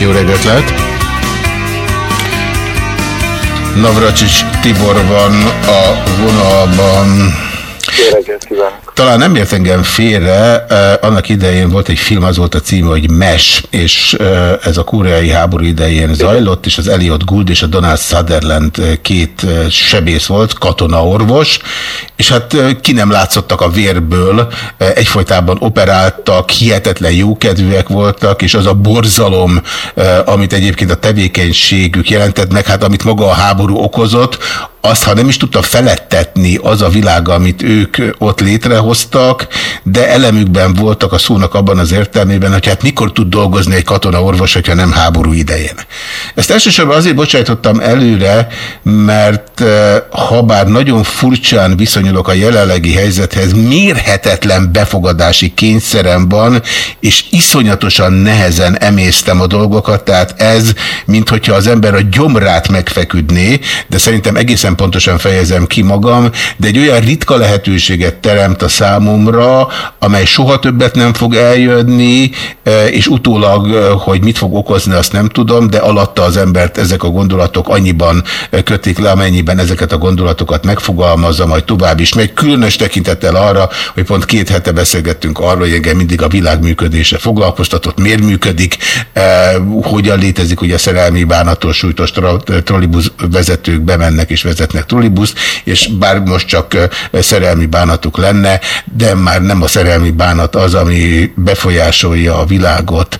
Jó reggelt lehet! Navracsics Tibor van a vonalban. Jó reggelt kívánok! Talán nem ért engem félre, annak idején volt egy film, az volt a címe, hogy MES, és ez a koreai háború idején zajlott, és az Elliot Gould és a Donald Sutherland két sebész volt, katonaorvos, és hát ki nem látszottak a vérből, egyfolytában operáltak, hihetetlen jókedvűek voltak, és az a borzalom, amit egyébként a tevékenységük jelentett meg, hát amit maga a háború okozott, azt, ha nem is tudta felettetni az a világ, amit ők ott létrehoztak, de elemükben voltak a szónak abban az értelmében, hogy hát mikor tud dolgozni egy katona orvos, hogyha nem háború idején. Ezt elsősorban azért bocsájtottam előre, mert ha bár nagyon furcsán viszonyulok a jelenlegi helyzethez, mérhetetlen befogadási kényszerem van, és iszonyatosan nehezen emésztem a dolgokat, tehát ez, mint hogyha az ember a gyomrát megfeküdné, de szerintem egészen pontosan fejezem ki magam, de egy olyan ritka lehetőséget teremt a számomra, amely soha többet nem fog eljönni, e, és utólag, e, hogy mit fog okozni, azt nem tudom, de alatta az embert ezek a gondolatok annyiban e, kötik le, amennyiben ezeket a gondolatokat megfogalmazza, majd tovább is megy. Különös tekintettel arra, hogy pont két hete beszélgettünk arról, hogy engem mindig a világ működése foglalkoztatott, miért működik, hogyan létezik, hogy a szerelmi bánatos sújtos trollibusz vezetők bemennek és vezetnek trollibuszt, és bár most csak szerelmi bánatuk lenne, de már nem a szerelmi bánat az, ami befolyásolja a világot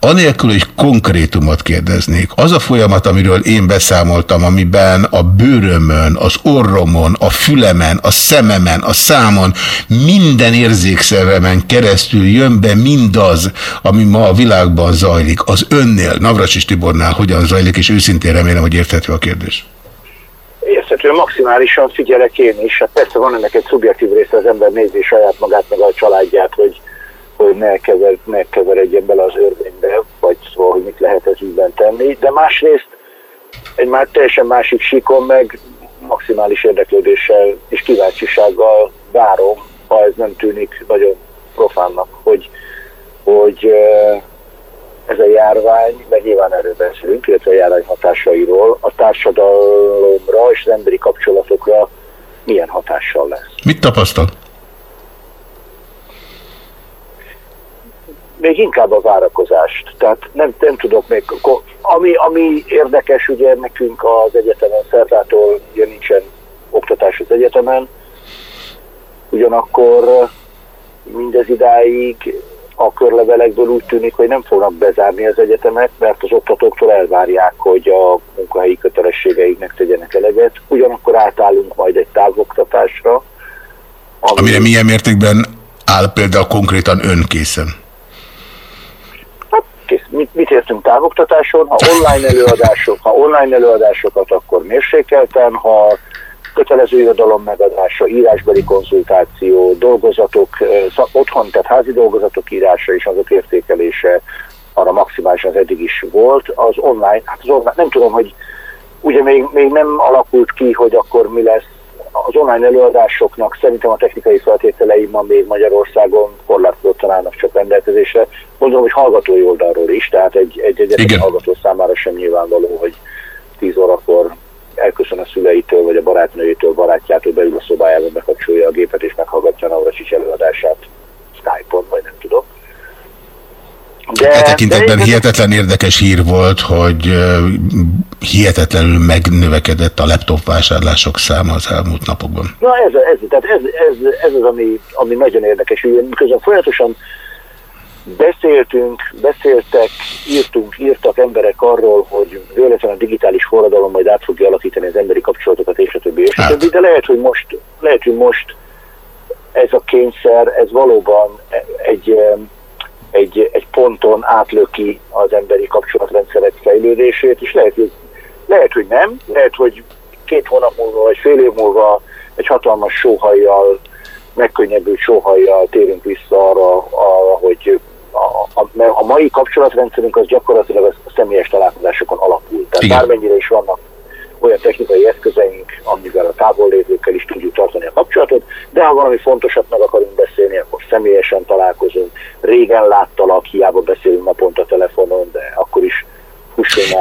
Anélkül, hogy konkrétumot kérdeznék, az a folyamat, amiről én beszámoltam, amiben a bőrömön, az orromon, a fülemen, a szememen, a számon, minden érzékszervemen keresztül jön be mindaz, ami ma a világban zajlik. Az önnél, Navracsis Tibornál hogyan zajlik, és őszintén remélem, hogy érthető a kérdés. Érthető, maximálisan figyelek én is. Hát persze van ennek egy szubjektív része, az ember nézi saját magát, meg a családját, hogy hogy ne, kever, ne keveredjen bele az örvénybe, vagy szóval, hogy mit lehet ez ügyben tenni, de másrészt egy már teljesen másik síkon meg maximális érdeklődéssel és kíváncsisággal várom, ha ez nem tűnik nagyon profánnak, hogy, hogy járvány, meg nyilván erről beszélünk, illetve a járvány hatásairól, a társadalomra és az emberi kapcsolatokra milyen hatással lesz. Mit tapasztal? még inkább a várakozást. Tehát nem, nem tudok még, ami, ami érdekes ugye nekünk az egyetemen, Szertától ugye nincsen oktatás az egyetemen, ugyanakkor mindez idáig a körlevelekből úgy tűnik, hogy nem fognak bezárni az egyetemek, mert az oktatóktól elvárják, hogy a munkahelyi kötelességeiknek tegyenek eleget. Ugyanakkor átállunk majd egy távoktatásra. Ami... Amire milyen mértékben áll például konkrétan önkészen? kész. Mit, mit értünk távoktatáson? Ha online otthon ha online előadásokat, akkor mérsékelten, ha kötelező irodalom megadása, írásbeli konzultáció, dolgozatok, otthon, tehát házi dolgozatok írása és azok értékelése arra maximálisan az eddig is volt. Az online, hát az online, nem tudom, hogy ugye még, még nem alakult ki, hogy akkor mi lesz az online előadásoknak szerintem a technikai feltételei ma még Magyarországon korlátozottan állnak csak rendelkezésre. Mondom, hogy hallgatói oldalról is, tehát egy, egy egyetlen hallgató számára sem nyilvánvaló, hogy 10 órakor elköszön a szüleitől, vagy a barátnőjétől, barátjától beül a szobájába, bekapcsolja a gépet és meghallgatja a Navracsics előadását Skype-on, vagy nem tudom. De, e tekintetben de hihetetlen érdekes hír volt, hogy hihetetlenül megnövekedett a laptop vásárlások száma az elmúlt napokban. Na ez, ez, tehát ez, ez, ez az, ami, ami nagyon érdekes. Közben folyamatosan beszéltünk, beszéltek, írtunk, írtak emberek arról, hogy véletlenül a digitális forradalom majd át fogja alakítani az emberi kapcsolatokat, és a többi, és a hát. többi, de lehet, hogy most, lehet, hogy most ez a kényszer, ez valóban egy egy, egy ponton átlöki az emberi kapcsolatrendszerek fejlődését, és lehet, hogy, lehet, hogy nem, lehet, hogy két hónap múlva, vagy fél év múlva egy hatalmas sóhajjal, megkönnyebbült sóhajjal térünk vissza arra, arra hogy a, a, a mai kapcsolatrendszerünk az gyakorlatilag a személyes találkozásokon alapul. Tehát Igen. bármennyire is vannak olyan technikai eszközeink, amivel a távollévőkkel is tudjuk tartani a kapcsolatot, de ha valami fontosat meg akarunk beszélni, akkor személyesen találkozunk. Régen láttalak, hiába beszélünk naponta telefonon, de akkor is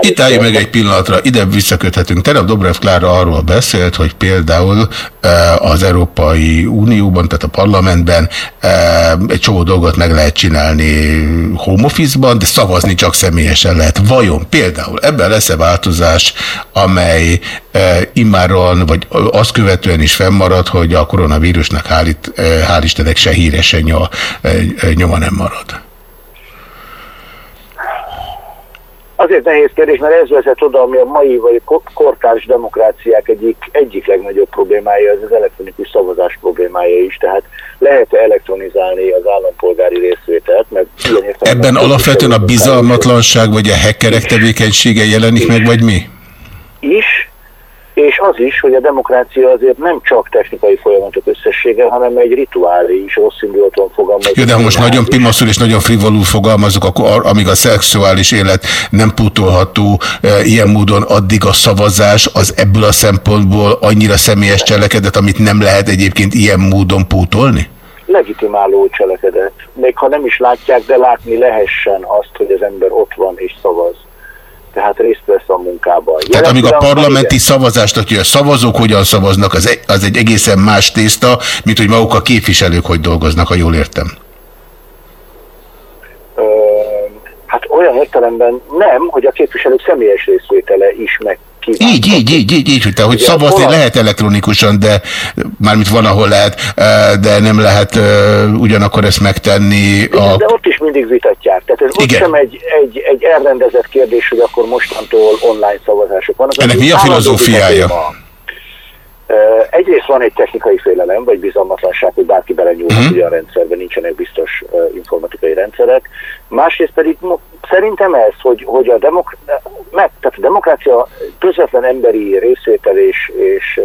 itt álljunk meg egy pillanatra, ide visszaköthetünk. Tegnap Dobrev Klára arról beszélt, hogy például eh, az Európai Unióban, tehát a parlamentben eh, egy csomó dolgot meg lehet csinálni home office-ban, de szavazni csak személyesen lehet. Vajon például ebben lesz-e változás, amely eh, immáron, vagy azt követően is fennmarad, hogy a koronavírusnak hál', hál Istennek se híresen nyoma nem marad? Azért nehéz kérdés, mert ez vezet oda, ami a mai vagy kortárs demokráciák egyik, egyik legnagyobb problémája, ez az elektronikus szavazás problémája is. Tehát lehet -e elektronizálni az állampolgári részvételt? Mert Ebben alapvetően a bizalmatlanság vagy a hackerek tevékenysége jelenik meg, vagy mi? Is, és az is, hogy a demokrácia azért nem csak technikai folyamatok összessége, hanem egy rituálé is, rossz indulaton fogalmazunk. Jó, de most nagyon pimaszul és nagyon frivolul fogalmazok, akkor amíg a szexuális élet nem putolható e, ilyen módon, addig a szavazás az ebből a szempontból annyira személyes cselekedet, amit nem lehet egyébként ilyen módon pótolni? Legitimáló cselekedet. Még ha nem is látják, de látni lehessen azt, hogy az ember ott van és szavaz tehát részt vesz a munkában. Tehát amíg a parlamenti szavazást, hogy a szavazók hogyan szavaznak, az egy, az egy egészen más tészta, mint hogy maguk a képviselők hogy dolgoznak, ha jól értem. Ö, hát olyan értelemben nem, hogy a képviselők személyes részvétele is meg kíván. Így, így, így, így, így, hogy, te, hogy Ugye, szavazni lehet elektronikusan, de mármint van, ahol lehet, ö, de nem lehet ö, ugyanakkor ezt megtenni a... De ott is mindig vitatják. Tehát ez Igen. sem egy, egy, egy elrendezett kérdés, hogy akkor mostantól online szavazások vannak. Ennek mi a filozófiája? téma. Egyrészt van egy technikai félelem, vagy bizalmatlanság, hogy bárki belenyúlhat Mhm. uh-huh. a rendszerben, nincsenek biztos informatikai rendszerek. Másrészt pedig szerintem ez, hogy, hogy a, demok- meg, tehát a demokrácia közvetlen emberi részvétel és, és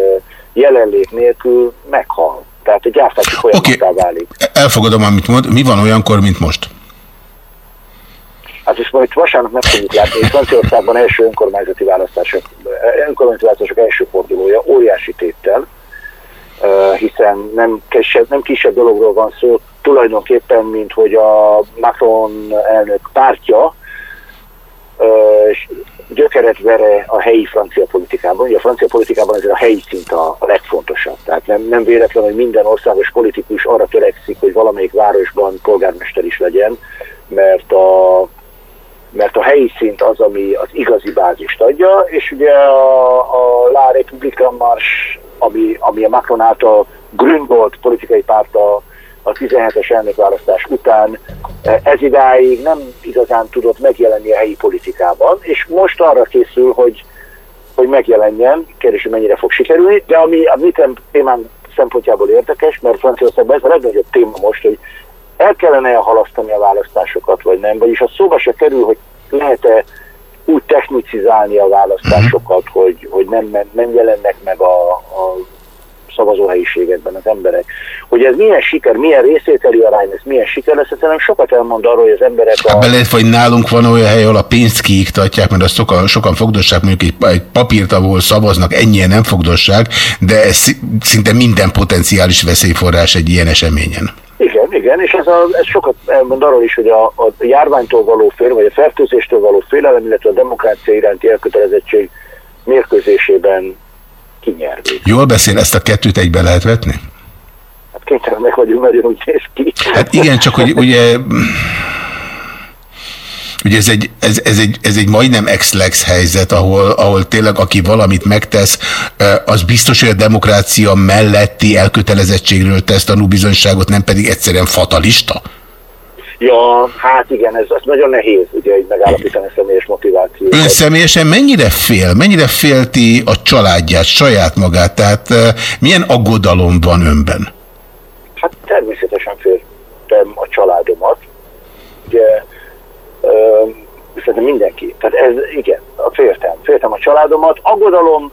jelenlét nélkül meghal. Tehát egy gyártási folyamattá válik. Elfogadom, amit mond. Mi van olyankor, mint most? Hát és majd vasárnap meg fogjuk látni, hogy Franciaországban első önkormányzati választások, önkormányzati választások első fordulója óriási téttel, eh, hiszen nem kisebb, nem kisebb dologról van szó, tulajdonképpen, mint hogy a Macron elnök pártja eh, gyökeret vere a helyi francia politikában. Ugye a francia politikában ezért a helyi szint a, a legfontosabb. Tehát nem, nem véletlen, hogy minden országos politikus arra törekszik, hogy valamelyik városban polgármester is legyen, mert a, mert a helyi szint az, ami az igazi bázist adja, és ugye a, a La République Marche, ami, ami a Macron által gründolt politikai párt a, a 17-es elnökválasztás után eh, ez idáig nem igazán tudott megjelenni a helyi politikában, és most arra készül, hogy, hogy megjelenjen, kérdés, hogy mennyire fog sikerülni, de ami a mi témám szempontjából érdekes, mert Franciaországban ez a legnagyobb téma most, hogy el kellene halasztani a választásokat, vagy nem, vagyis a szóba se kerül, hogy lehet-e úgy technicizálni a választásokat, hogy, hogy nem, nem jelennek meg a, a szavazóhelyiségekben az emberek. Hogy ez milyen siker, milyen részvételi arány, ez milyen siker lesz, szerintem sokat elmond arról, hogy az emberek a... Hát Beleértve, hogy nálunk van olyan hely, ahol a pénzt kiiktatják, mert azt sokan, sokan fogdossák, mondjuk egy, egy papírt, ahol szavaznak, ennyien nem fogdossák, de ez szi- szinte minden potenciális veszélyforrás egy ilyen eseményen. Igen, igen, és ez, a, ez sokat elmond arról is, hogy a, a járványtól való fél, vagy a fertőzéstől való félelem, illetve a demokrácia iránti elkötelezettség mérkőzésében kinyervég. Jól beszél, ezt a kettőt egybe lehet vetni? Hát kénytelenek vagyunk, nagyon úgy néz ki. Hát igen, csak hogy ugye... Ugye ez egy, ez, ez, egy, ez egy majdnem ex-lex helyzet, ahol, ahol tényleg aki valamit megtesz, az biztos, hogy a demokrácia melletti elkötelezettségről tesz tanúbizonyságot, nem pedig egyszerűen fatalista? Ja, hát igen, ez, ez nagyon nehéz ugye így megállapítani a személyes motivációt. Ön személyesen mennyire fél? Mennyire félti a családját, saját magát? Tehát eh, milyen aggodalom van önben? Hát természetesen féltem a családomat. Ugye, szerintem mindenki. Tehát ez, igen, a féltem. Féltem a családomat. Aggodalom,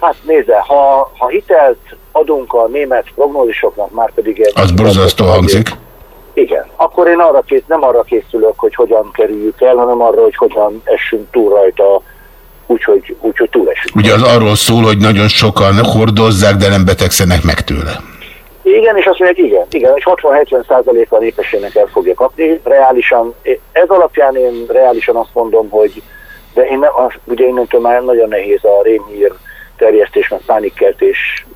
hát nézze, ha, ha hitelt adunk a német prognózisoknak, már pedig... Az borzasztó hangzik. Igen, akkor én arra kész, nem arra készülök, hogy hogyan kerüljük el, hanem arra, hogy hogyan essünk túl rajta, úgyhogy úgy, hogy túlesünk. Ugye az arról szól, hogy nagyon sokan hordozzák, de nem betegszenek meg tőle. Igen, és azt mondják, igen, igen, hogy 60-70 százaléka a népességnek el fogja kapni. Reálisan, ez alapján én reálisan azt mondom, hogy de én az, ugye innentől már nagyon nehéz a rémhír terjesztés, meg pánikkeltés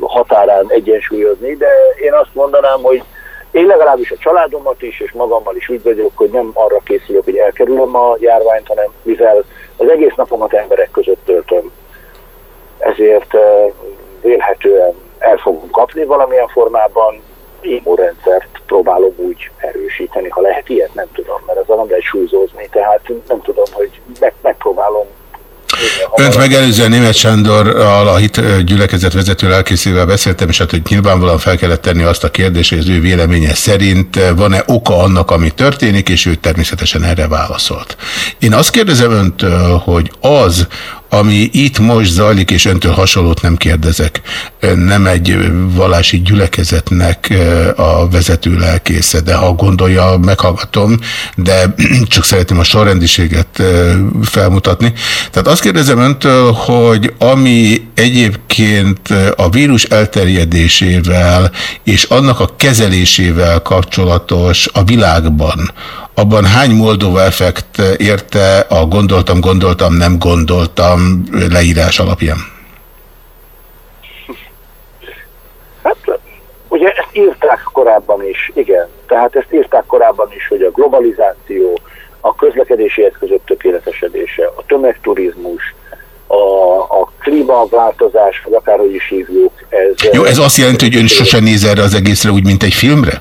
határán egyensúlyozni, de én azt mondanám, hogy én legalábbis a családomat is, és magammal is úgy vagyok, hogy nem arra készülök, hogy elkerülöm a járványt, hanem mivel az egész napomat emberek között töltöm, ezért eh, vélhetően el fogunk kapni valamilyen formában, immunrendszert próbálom úgy erősíteni, ha lehet ilyet, nem tudom, mert ezzel nem lehet súlyzózni, tehát nem tudom, hogy meg, megpróbálom Önt megelőzően Német Sándorral, a hit gyülekezet vezető lelkészével beszéltem, és hát, hogy nyilvánvalóan fel kellett tenni azt a kérdést, hogy az ő véleménye szerint van-e oka annak, ami történik, és ő természetesen erre válaszolt. Én azt kérdezem öntől, hogy az, ami itt most zajlik, és öntől hasonlót nem kérdezek, nem egy vallási gyülekezetnek a vezető lelkésze, de ha gondolja, meghallgatom, de csak szeretném a sorrendiséget felmutatni. Tehát azt kérdezem öntől, hogy ami egyébként a vírus elterjedésével és annak a kezelésével kapcsolatos a világban, abban hány Moldova effekt érte a gondoltam, gondoltam, nem gondoltam leírás alapján? Hát ugye ezt írták korábban is, igen. Tehát ezt írták korábban is, hogy a globalizáció, a közlekedési eszközök tökéletesedése, a tömegturizmus, a, a klímaváltozás, vagy akárhogy is hívjuk. Ez, Jó, ez azt jelenti, hogy ön sosem néz erre az egészre úgy, mint egy filmre?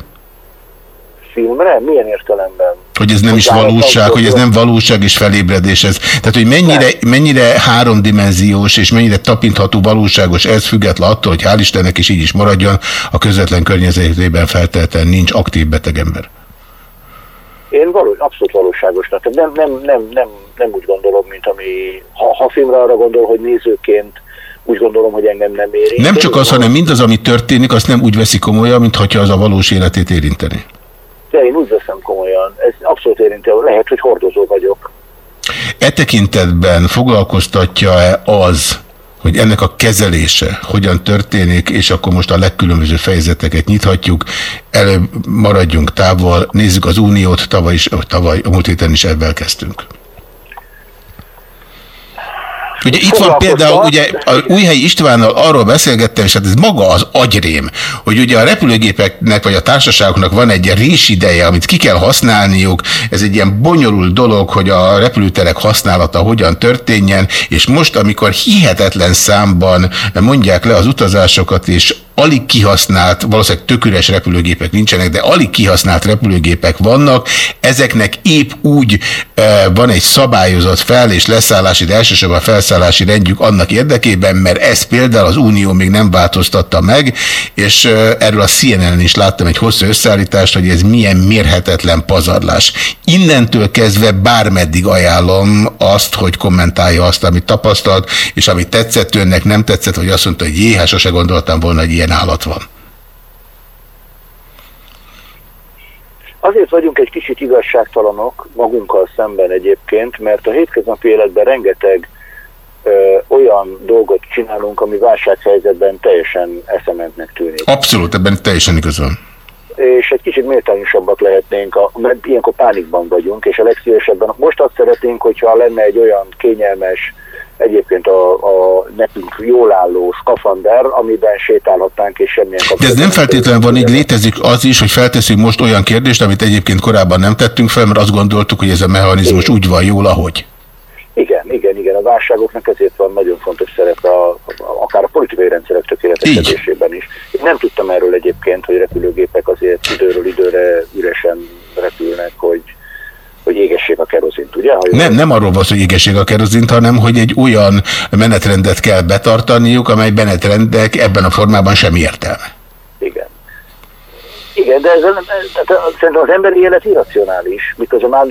Filmre? Milyen értelemben? Hogy ez nem is valóság, hogy ez nem valóság és felébredés ez. Tehát, hogy mennyire, mennyire háromdimenziós és mennyire tapintható valóságos ez független attól, hogy hál' Istennek is így is maradjon, a közvetlen környezetében feltétlenül nincs aktív betegember. Én való, abszolút valóságosnak. Tehát nem, nem, nem, nem, nem úgy gondolom, mint ami, ha, ha filmre arra gondol, hogy nézőként úgy gondolom, hogy engem nem éri. Nem csak az, hanem mindaz, ami történik, azt nem úgy veszi komolyan, mintha az a valós életét érinteni. De én úgy veszem komolyan. Ez abszolút érinti. Lehet, hogy hordozó vagyok. E tekintetben foglalkoztatja-e az, hogy ennek a kezelése hogyan történik, és akkor most a legkülönböző fejezeteket nyithatjuk. Előbb maradjunk távol, nézzük az Uniót, tavaly, is, tavaly a múlt héten is ebben kezdtünk. Ugye itt van például, ugye a Újhelyi Istvánnal arról beszélgettem, és hát ez maga az agyrém, hogy ugye a repülőgépeknek vagy a társaságoknak van egy résideje, amit ki kell használniuk, ez egy ilyen bonyolult dolog, hogy a repülőterek használata hogyan történjen, és most, amikor hihetetlen számban mondják le az utazásokat, és alig kihasznált, valószínűleg tökéletes repülőgépek nincsenek, de alig kihasznált repülőgépek vannak, ezeknek épp úgy e, van egy szabályozott fel- és leszállási, de elsősorban felszállási rendjük annak érdekében, mert ezt például az Unió még nem változtatta meg, és erről a CNN-en is láttam egy hosszú összeállítást, hogy ez milyen mérhetetlen pazarlás. Innentől kezdve bármeddig ajánlom azt, hogy kommentálja azt, amit tapasztalt, és amit tetszett önnek, nem tetszett, vagy azt mondta, hogy jé, hát sose gondoltam volna, hogy ilyen állat van? Azért vagyunk egy kicsit igazságtalanok magunkkal szemben egyébként, mert a hétköznapi életben rengeteg olyan dolgot csinálunk, ami válsághelyzetben teljesen eszementnek tűnik. Abszolút, ebben teljesen igazán. És egy kicsit méltányosabbak lehetnénk, a, mert ilyenkor pánikban vagyunk, és a legszívesebben most azt szeretnénk, hogyha lenne egy olyan kényelmes, egyébként a, a nekünk jól álló skafander, amiben sétálhatnánk, és semmilyen De ez nem feltétlenül van így, létezik az is, hogy felteszünk most olyan kérdést, amit egyébként korábban nem tettünk fel, mert azt gondoltuk, hogy ez a mechanizmus igen. úgy van jól, ahogy. Igen, igen, igen. A válságoknak ezért van nagyon fontos szerepe, a, a, akár a politikai rendszerek tökéletesedésében is. Én nem tudtam erről egyébként, hogy repülőgépek azért időről időre üresen repülnek, hogy hogy égessék a kerozint, ugye? nem, nem arról van hogy égessék a kerozint, hanem hogy egy olyan menetrendet kell betartaniuk, amely menetrendek ebben a formában sem értelme. De ez, tehát szerintem az emberi élet irracionális, miközben már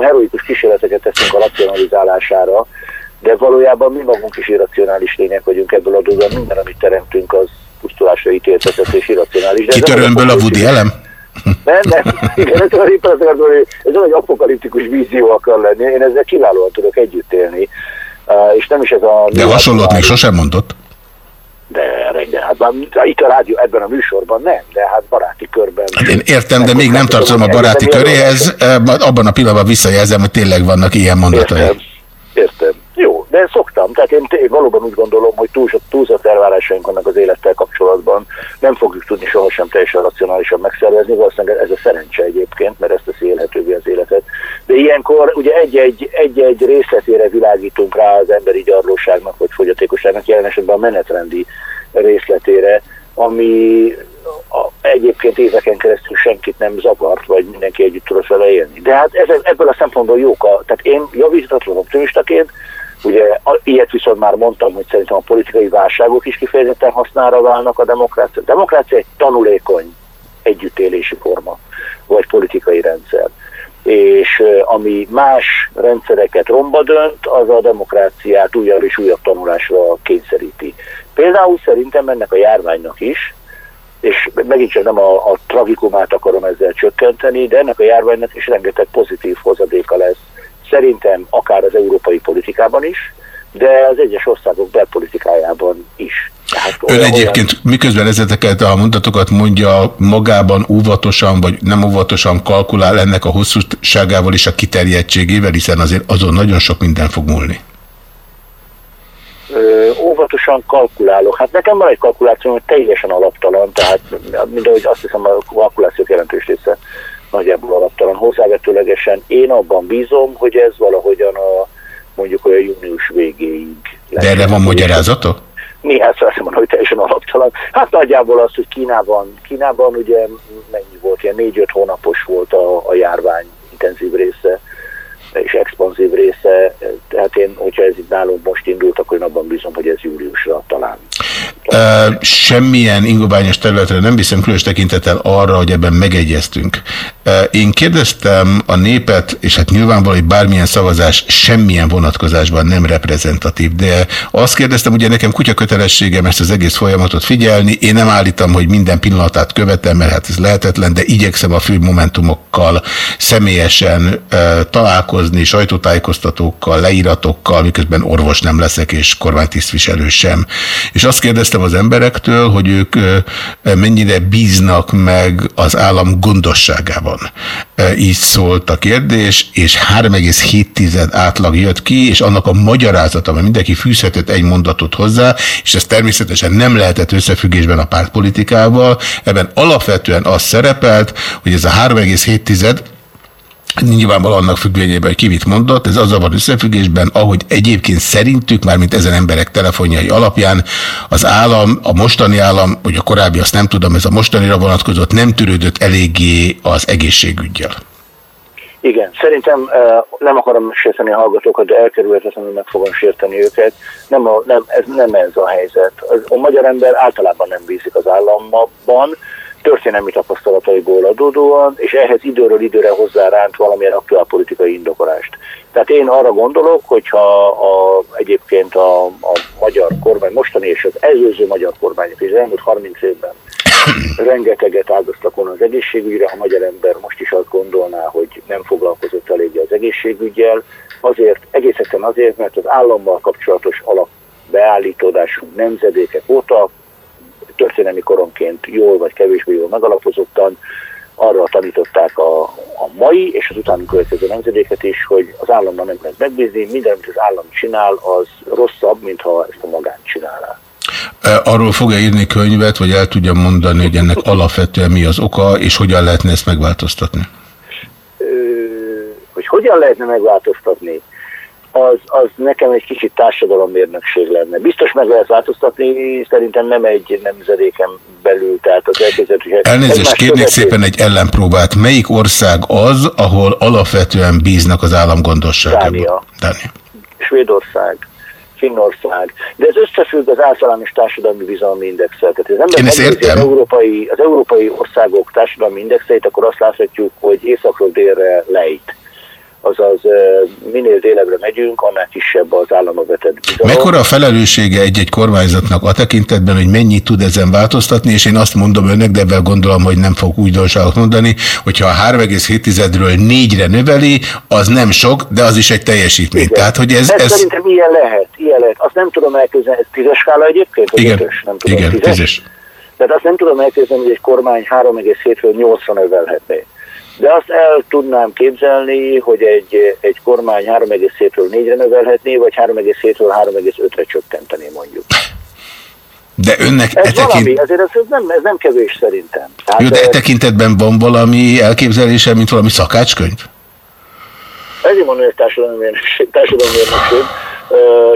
heroikus kísérleteket teszünk a racionalizálására, de valójában mi magunk is irracionális lények vagyunk ebből adódóan, minden, amit teremtünk, az pusztulásra ítéltetett és irracionális. Kitörőnből a Woody elem? Nem, nem. Igen, ez, ez egy apokaliptikus vízió akar lenni. Én ezzel kiválóan tudok együtt élni. És nem is ez a... De hasonlót még sosem mondott? De, de hát már, itt a rádió ebben a műsorban nem, de hát baráti körben... Hát én értem, de még nem tartozom a baráti köréhez, abban a pillanatban visszajelzem, hogy tényleg vannak ilyen mondatai. Értem, értem. De szoktam. Tehát én, én valóban úgy gondolom, hogy túlzott, túlzott elvárásaink vannak az élettel kapcsolatban. Nem fogjuk tudni sohasem teljesen racionálisan megszervezni, valószínűleg ez a szerencse egyébként, mert ezt teszi élhetővé az életet. De ilyenkor ugye egy-egy, egy-egy részletére világítunk rá az emberi gyarlóságnak, vagy fogyatékosságnak, jelen esetben a menetrendi részletére, ami a, egyébként éveken keresztül senkit nem zavart, vagy mindenki együtt tudott vele élni. De hát ez, ebből a szempontból jók a, tehát én javítatlan optimistaként, ugye ilyet viszont már mondtam, hogy szerintem a politikai válságok is kifejezetten hasznára válnak a demokrácia. A demokrácia egy tanulékony együttélési forma, vagy politikai rendszer. És ami más rendszereket romba dönt, az a demokráciát újabb és újabb tanulásra kényszeríti. Például szerintem ennek a járványnak is, és megint csak nem a, a tragikumát akarom ezzel csökkenteni, de ennek a járványnak is rengeteg pozitív hozadéka lesz. Szerintem akár az európai politikában is, de az egyes országok belpolitikájában is. Tehát Ön egyébként olyan... miközben ezeket a mondatokat mondja magában óvatosan, vagy nem óvatosan kalkulál ennek a hosszúságával és a kiterjedtségével, hiszen azért azon nagyon sok minden fog múlni ö, óvatosan kalkulálok. Hát nekem van egy kalkuláció, hogy teljesen alaptalan, tehát mindahogy azt hiszem a kalkulációk jelentős része nagyjából alaptalan. Hozzávetőlegesen én abban bízom, hogy ez valahogyan a mondjuk olyan június végéig. De erre van magyarázata? Néhány azt mondom, hogy teljesen alaptalan. Hát nagyjából az, hogy Kínában, Kínában ugye mennyi volt, ilyen négy-öt hónapos volt a, a járvány intenzív része, és expanzív része, tehát én, hogyha ez itt nálunk most indult, akkor én abban bízom, hogy ez júliusra talán. Uh, semmilyen ingobányos területre nem viszem különös tekintettel arra, hogy ebben megegyeztünk. Én kérdeztem a népet, és hát nyilvánvaló, hogy bármilyen szavazás semmilyen vonatkozásban nem reprezentatív, de azt kérdeztem, ugye nekem kutya kötelességem ezt az egész folyamatot figyelni, én nem állítom, hogy minden pillanatát követem, mert hát ez lehetetlen, de igyekszem a fő momentumokkal személyesen találkozni, sajtótájékoztatókkal, leíratokkal, miközben orvos nem leszek, és kormánytisztviselő sem. És azt kérdeztem az emberektől, hogy ők mennyire bíznak meg az állam gondosságában. Így szólt a kérdés, és 3,7 átlag jött ki, és annak a magyarázata, mert mindenki fűzhetett egy mondatot hozzá, és ez természetesen nem lehetett összefüggésben a pártpolitikával, ebben alapvetően az szerepelt, hogy ez a 3,7 Nyilvánvalóan annak függvényében, hogy ki mit mondott, ez azzal van összefüggésben, ahogy egyébként szerintük, már mint ezen emberek telefonjai alapján, az állam, a mostani állam, vagy a korábbi, azt nem tudom, ez a mostanira vonatkozott, nem törődött eléggé az egészségügyel. Igen, szerintem nem akarom sérteni a hallgatókat, de elkerülhetetlenül meg fogom sérteni őket. Nem, a, nem, ez nem ez a helyzet. A magyar ember általában nem bízik az államban, történelmi tapasztalataiból adódóan, és ehhez időről időre hozzáránt valamilyen aktuál politikai indokolást. Tehát én arra gondolok, hogyha a, egyébként a, a magyar kormány, mostani és az előző magyar kormányok és az elmúlt 30 évben rengeteget áldoztak volna az egészségügyre, a magyar ember most is azt gondolná, hogy nem foglalkozott eléggé az egészségügyel, azért, egészen azért, mert az állammal kapcsolatos alapbeállítódásunk nemzedékek óta történelmi koronként jól vagy kevésbé jól megalapozottan arra tanították a, a mai és az utáni következő nemzedéket is, hogy az államban nem lehet megbízni, minden, amit az állam csinál, az rosszabb, mint ha ezt a magán csinálná. Arról fogja írni könyvet, vagy el tudja mondani, hogy ennek alapvetően mi az oka, és hogyan lehetne ezt megváltoztatni? Ö, hogy hogyan lehetne megváltoztatni? Az, az nekem egy kicsit társadalommérnökség lenne. Biztos meg lehet változtatni, szerintem nem egy nemzedéken belül, tehát az elképzelhető, Elnézést, kérnék követő. szépen egy ellenpróbát. Melyik ország az, ahol alapvetően bíznak az állam gondosságában? Dánia. Dánia. Svédország. Finnország. De ez összefügg az általános társadalmi bizalmi indexel. Tehát az Én ezt értem. Az európai, az európai országok társadalmi indexeit, akkor azt láthatjuk, hogy északról délre lejt azaz minél délebre megyünk, annál kisebb az állama vetett bizalom. Mekkora a felelőssége egy-egy kormányzatnak a tekintetben, hogy mennyit tud ezen változtatni, és én azt mondom önnek, de ebben gondolom, hogy nem fog újdonságot mondani, hogyha a 3,7-ről 4-re növeli, az nem sok, de az is egy teljesítmény. Igen. Tehát, hogy ez, ez, ez... Szerintem ilyen lehet, ilyen lehet. Azt nem tudom elképzelni, ez tízes skála egyébként? Igen, ötös? nem tudom, Igen tízes? tízes. Tehát azt nem tudom elképzelni, hogy egy kormány 3,7-ről 8-ra növelhetné. De azt el tudnám képzelni, hogy egy, egy kormány 3,7-ről 4-re növelhetné, vagy 3,7-ről 3,5-re csökkenteni mondjuk. De önnek ez e valami, ezért ez, ez, nem, ez nem kevés szerintem. Tehát, Jó, de e tekintetben van valami elképzelése, mint valami szakácskönyv? Ezért mondom, hogy társadalmi társadalmi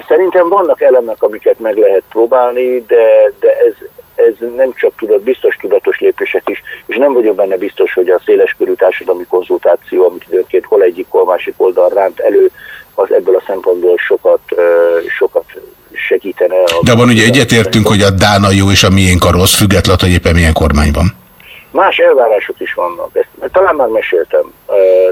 Szerintem vannak elemek, amiket meg lehet próbálni, de, de ez, ez nem csak tudat, biztos tudatos lépések is, és nem vagyok benne biztos, hogy a széleskörű társadalmi konzultáció, amit időnként hol egyik, hol másik oldal ránt elő, az ebből a szempontból sokat, sokat segítene. De abban ugye egyetértünk, hogy a Dána jó és a miénk a rossz, független, hogy éppen milyen kormány van. Más elvárások is vannak, ezt talán már meséltem,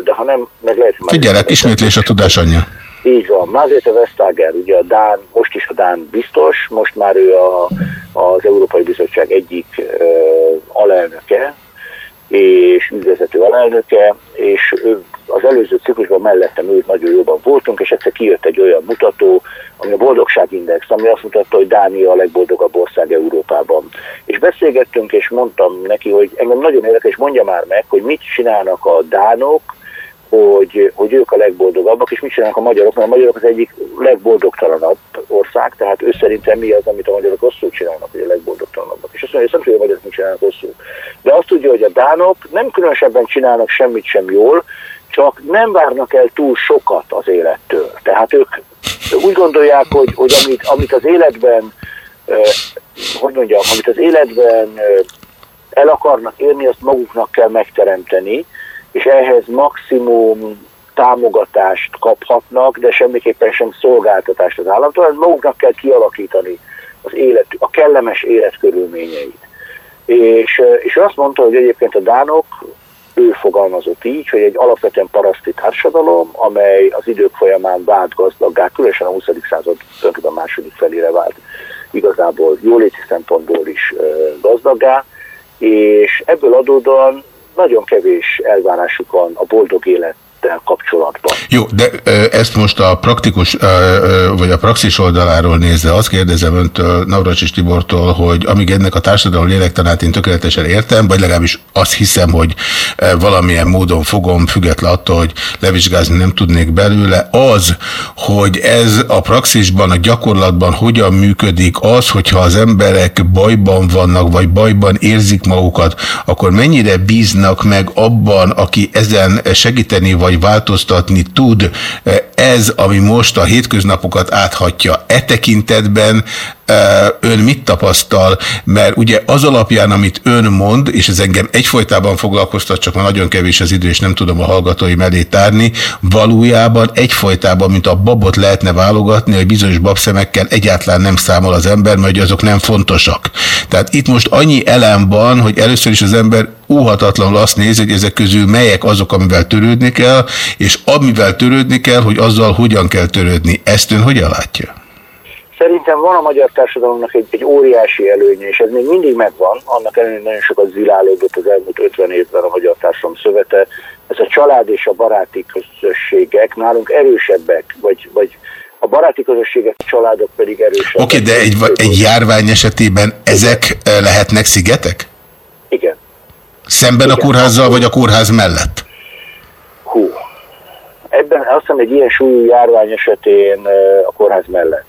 de ha nem, meg lehet... Figyelek, ismétlés a tudás anyja. Így van. Margrethe Vestager, ugye a Dán, most is a Dán biztos, most már ő a, az Európai Bizottság egyik uh, alelnöke, és ügyvezető alelnöke, és ő az előző ciklusban mellettem őt nagyon jobban voltunk, és egyszer kijött egy olyan mutató, ami a boldogságindex, ami azt mutatta, hogy Dánia a legboldogabb ország Európában. És beszélgettünk, és mondtam neki, hogy engem nagyon érdekes, mondja már meg, hogy mit csinálnak a dánok, hogy, hogy ők a legboldogabbak, és mit csinálnak a magyarok, mert a magyarok az egyik legboldogtalanabb ország, tehát ő szerintem mi az, amit a magyarok rosszul csinálnak, hogy a legboldogtalanabbak. És azt mondja, hogy nem tudja, hogy a magyarok mit csinálnak rosszul. De azt tudja, hogy a dánok nem különösebben csinálnak semmit sem jól, csak nem várnak el túl sokat az élettől. Tehát ők úgy gondolják, hogy, hogy amit, amit az életben, hogy mondjam, amit az életben el akarnak érni, azt maguknak kell megteremteni, és ehhez maximum támogatást kaphatnak, de semmiképpen sem szolgáltatást az államtól, hanem maguknak kell kialakítani az élet, a kellemes életkörülményeit. És, és azt mondta, hogy egyébként a dánok, ő fogalmazott így, hogy egy alapvetően paraszti társadalom, amely az idők folyamán vált gazdaggá, különösen a 20. század a második felére vált igazából jóléti szempontból is gazdaggá, és ebből adódóan nagyon kevés elvárásuk van a boldog élet kapcsolatban. Jó, de ezt most a praktikus, vagy a praxis oldaláról nézve azt kérdezem öntől, Navracsis Tibortól, hogy amíg ennek a társadalom lélektanát én tökéletesen értem, vagy legalábbis azt hiszem, hogy valamilyen módon fogom, független attól, hogy levizsgázni nem tudnék belőle, az, hogy ez a praxisban, a gyakorlatban hogyan működik az, hogyha az emberek bajban vannak, vagy bajban érzik magukat, akkor mennyire bíznak meg abban, aki ezen segíteni, vagy vagy változtatni tud ez, ami most a hétköznapokat áthatja. E tekintetben ön mit tapasztal, mert ugye az alapján, amit ön mond, és ez engem egyfolytában foglalkoztat, csak már nagyon kevés az idő, és nem tudom a hallgatói mellé tárni, valójában egyfolytában, mint a babot lehetne válogatni, hogy bizonyos babszemekkel egyáltalán nem számol az ember, mert azok nem fontosak. Tehát itt most annyi elem van, hogy először is az ember óhatatlanul azt nézi, hogy ezek közül melyek azok, amivel törődni kell, és amivel törődni kell, hogy azzal hogyan kell törődni. Ezt ön hogyan látja? Szerintem van a magyar társadalomnak egy, egy óriási előnye, és ez még mindig megvan, annak ellenére nagyon sokat zilálódott az elmúlt 50 évben a Magyar Társadalom Szövete. Ez a család és a baráti közösségek nálunk erősebbek, vagy, vagy a baráti közösségek, a családok pedig erősebbek. Oké, okay, de egy, egy járvány esetében ezek Igen. lehetnek szigetek? Igen. Szemben Igen. a kórházzal, vagy a kórház mellett? Hú, ebben azt hiszem egy ilyen súlyú járvány esetén a kórház mellett.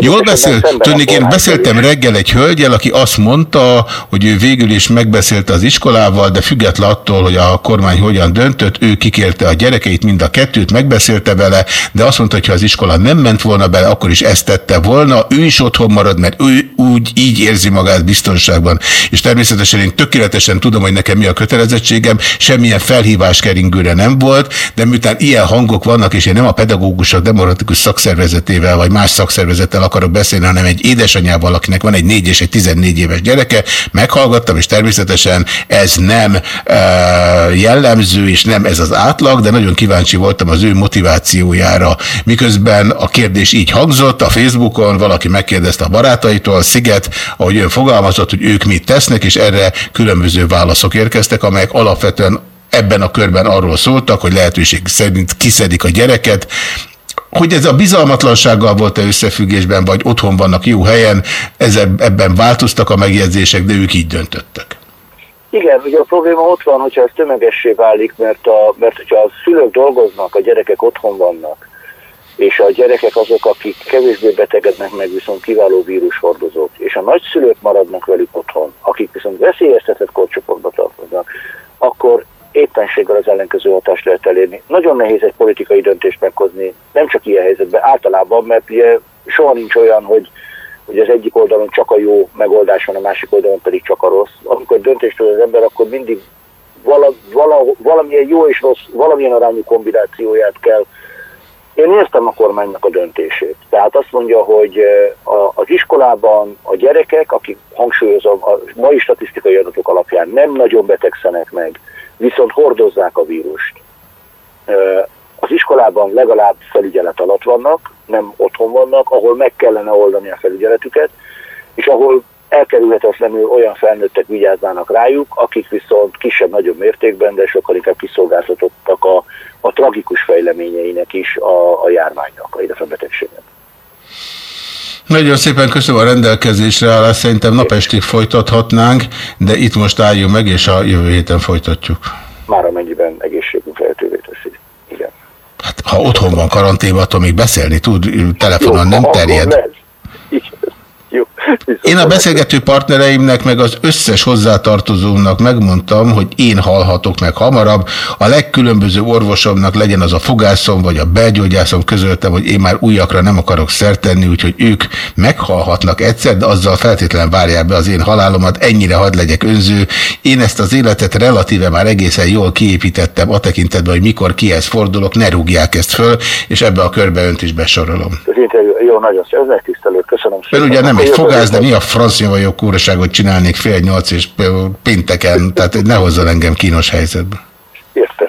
Jól beszél, tudnék, én beszéltem reggel egy hölgyel, aki azt mondta, hogy ő végül is megbeszélte az iskolával, de független attól, hogy a kormány hogyan döntött, ő kikérte a gyerekeit, mind a kettőt, megbeszélte vele, de azt mondta, hogy ha az iskola nem ment volna bele, akkor is ezt tette volna, ő is otthon marad, mert ő úgy így érzi magát biztonságban. És természetesen én tökéletesen tudom, hogy nekem mi a kötelezettségem, semmilyen felhívás keringőre nem volt, de miután ilyen hangok vannak, és én nem a pedagógusok demokratikus szakszervezetével, vagy más szakszervezettel akarok beszélni, hanem egy édesanyával, akinek van egy 4 és egy 14 éves gyereke, meghallgattam, és természetesen ez nem e, jellemző, és nem ez az átlag, de nagyon kíváncsi voltam az ő motivációjára. Miközben a kérdés így hangzott, a Facebookon valaki megkérdezte a barátaitól, Sziget, ahogy ő fogalmazott, hogy ők mit tesznek, és erre különböző válaszok érkeztek, amelyek alapvetően ebben a körben arról szóltak, hogy lehetőség szerint kiszedik a gyereket, hogy ez a bizalmatlansággal volt-e összefüggésben, vagy otthon vannak jó helyen, ez ebben változtak a megjegyzések, de ők így döntöttek. Igen, ugye a probléma ott van, hogyha ez tömegessé válik, mert, a, mert hogyha a szülők dolgoznak, a gyerekek otthon vannak, és a gyerekek azok, akik kevésbé betegednek meg, viszont kiváló vírushordozók, és a nagyszülők maradnak velük otthon, akik viszont veszélyeztetett korcsoportba tartoznak, akkor éppenséggel az ellenkező hatást lehet elérni. Nagyon nehéz egy politikai döntést meghozni, nem csak ilyen helyzetben, általában, mert ugye soha nincs olyan, hogy, hogy az egyik oldalon csak a jó megoldás van, a másik oldalon pedig csak a rossz. Amikor döntést hoz az ember, akkor mindig vala, vala, valamilyen jó és rossz, valamilyen arányú kombinációját kell. Én értem a kormánynak a döntését. Tehát azt mondja, hogy a, az iskolában a gyerekek, akik hangsúlyozom, a mai statisztikai adatok alapján nem nagyon betegszenek meg, viszont hordozzák a vírust. Az iskolában legalább felügyelet alatt vannak, nem otthon vannak, ahol meg kellene oldani a felügyeletüket, és ahol elkerülhetetlenül olyan felnőttek vigyáznának rájuk, akik viszont kisebb-nagyobb mértékben, de sokkal inkább kiszolgáltatottak a, a tragikus fejleményeinek is a, a járványnak, illetve a betegségnek. Nagyon szépen köszönöm a rendelkezésre állást, szerintem napestig folytathatnánk, de itt most álljunk meg, és a jövő héten folytatjuk. Már amennyiben egészségünk lehetővé teszi. Igen. Hát, ha otthon van karanténban, attól még beszélni tud, telefonon Jó, nem terjed. Igen. Jó. Én a beszélgető partnereimnek, meg az összes hozzátartozónak megmondtam, hogy én halhatok meg hamarabb. A legkülönböző orvosomnak legyen az a fogászom, vagy a belgyógyászom közöltem, hogy én már újakra nem akarok szert tenni, úgyhogy ők meghalhatnak egyszer, de azzal feltétlenül várják be az én halálomat. Ennyire hadd legyek önző. Én ezt az életet relatíve már egészen jól kiépítettem a tekintetben, hogy mikor kihez fordulok, ne rúgják ezt föl, és ebbe a körbe önt is besorolom. Az interjú jó, nagyon szép, ez megtisztelő, köszönöm szépen. Ön ugye nem egy fogász, de mi a francia vagyok kóraságot csinálnék fél nyolc és pénteken, tehát ne hozzon engem kínos helyzetbe. Értem.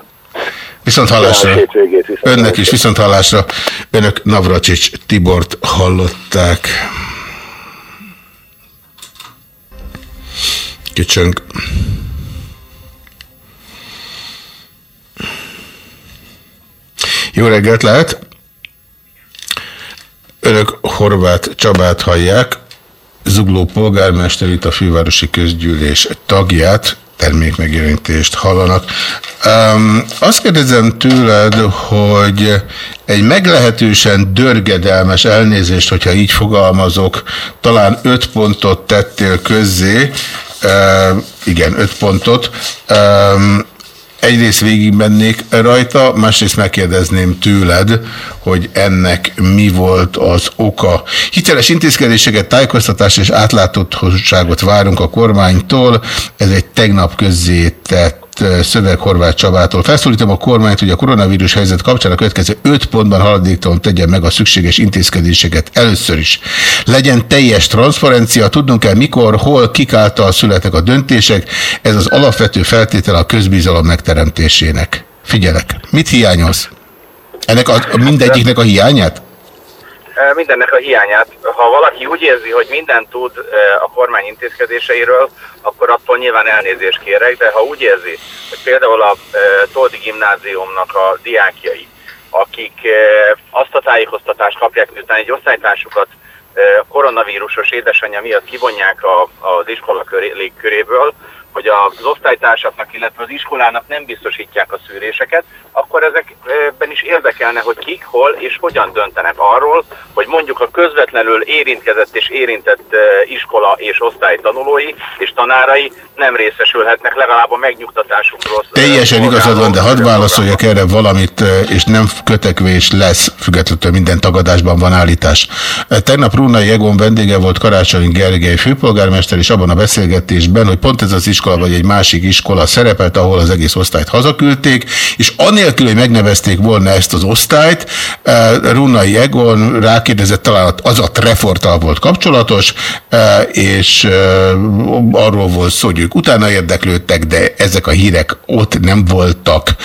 Viszont hallásra. Önnek is viszont hallásra. Önök Navracsics Tibort hallották. Kicsönk. Jó reggelt lehet! Önök Horváth Csabát hallják, Zugló polgármester a fővárosi közgyűlés tagját, termékmegjelentést hallanak. Um, azt kérdezem tőled, hogy egy meglehetősen dörgedelmes elnézést, hogyha így fogalmazok, talán öt pontot tettél közzé, uh, igen, öt pontot, um, egyrészt végigmennék rajta, másrészt megkérdezném tőled, hogy ennek mi volt az oka. Hiteles intézkedéseket, tájékoztatás és átlátottságot várunk a kormánytól. Ez egy tegnap közzétett szöveg Horváth Csabától. Felszólítom a kormányt, hogy a koronavírus helyzet kapcsán a következő öt pontban haladéktalan tegye meg a szükséges intézkedéseket. Először is legyen teljes transzparencia, tudnunk kell mikor, hol, kik által születnek a döntések. Ez az alapvető feltétel a közbizalom megteremtésének. Figyelek, mit hiányolsz? Ennek a, mindegyiknek a hiányát? Mindennek a hiányát. Ha valaki úgy érzi, hogy mindent tud a kormány intézkedéseiről, akkor attól nyilván elnézést kérek, de ha úgy érzi, hogy például a Toldi gimnáziumnak a diákjai, akik azt a tájékoztatást kapják, miután egy osztálytársukat koronavírusos édesanyja miatt kivonják az iskola köré, légköréből, hogy az osztálytársaknak, illetve az iskolának nem biztosítják a szűréseket, akkor ezekben is érdekelne, hogy kik, hol és hogyan döntenek arról, hogy mondjuk a közvetlenül érintkezett és érintett iskola és osztály tanulói és tanárai nem részesülhetnek legalább a megnyugtatásukról. Teljesen igazad van, de hadd válaszoljak erre valamit, és nem kötekvés lesz, függetlenül minden tagadásban van állítás. Tegnap Rúnai Egon vendége volt Karácsony Gergely főpolgármester, és abban a beszélgetésben, hogy pont ez az iskola iskola vagy egy másik iskola szerepelt, ahol az egész osztályt hazaküldték, és anélkül, hogy megnevezték volna ezt az osztályt, eh, Runai Egon rákérdezett, talán az a Trefortal volt kapcsolatos, eh, és eh, arról volt szó, hogy ők utána érdeklődtek, de ezek a hírek ott nem voltak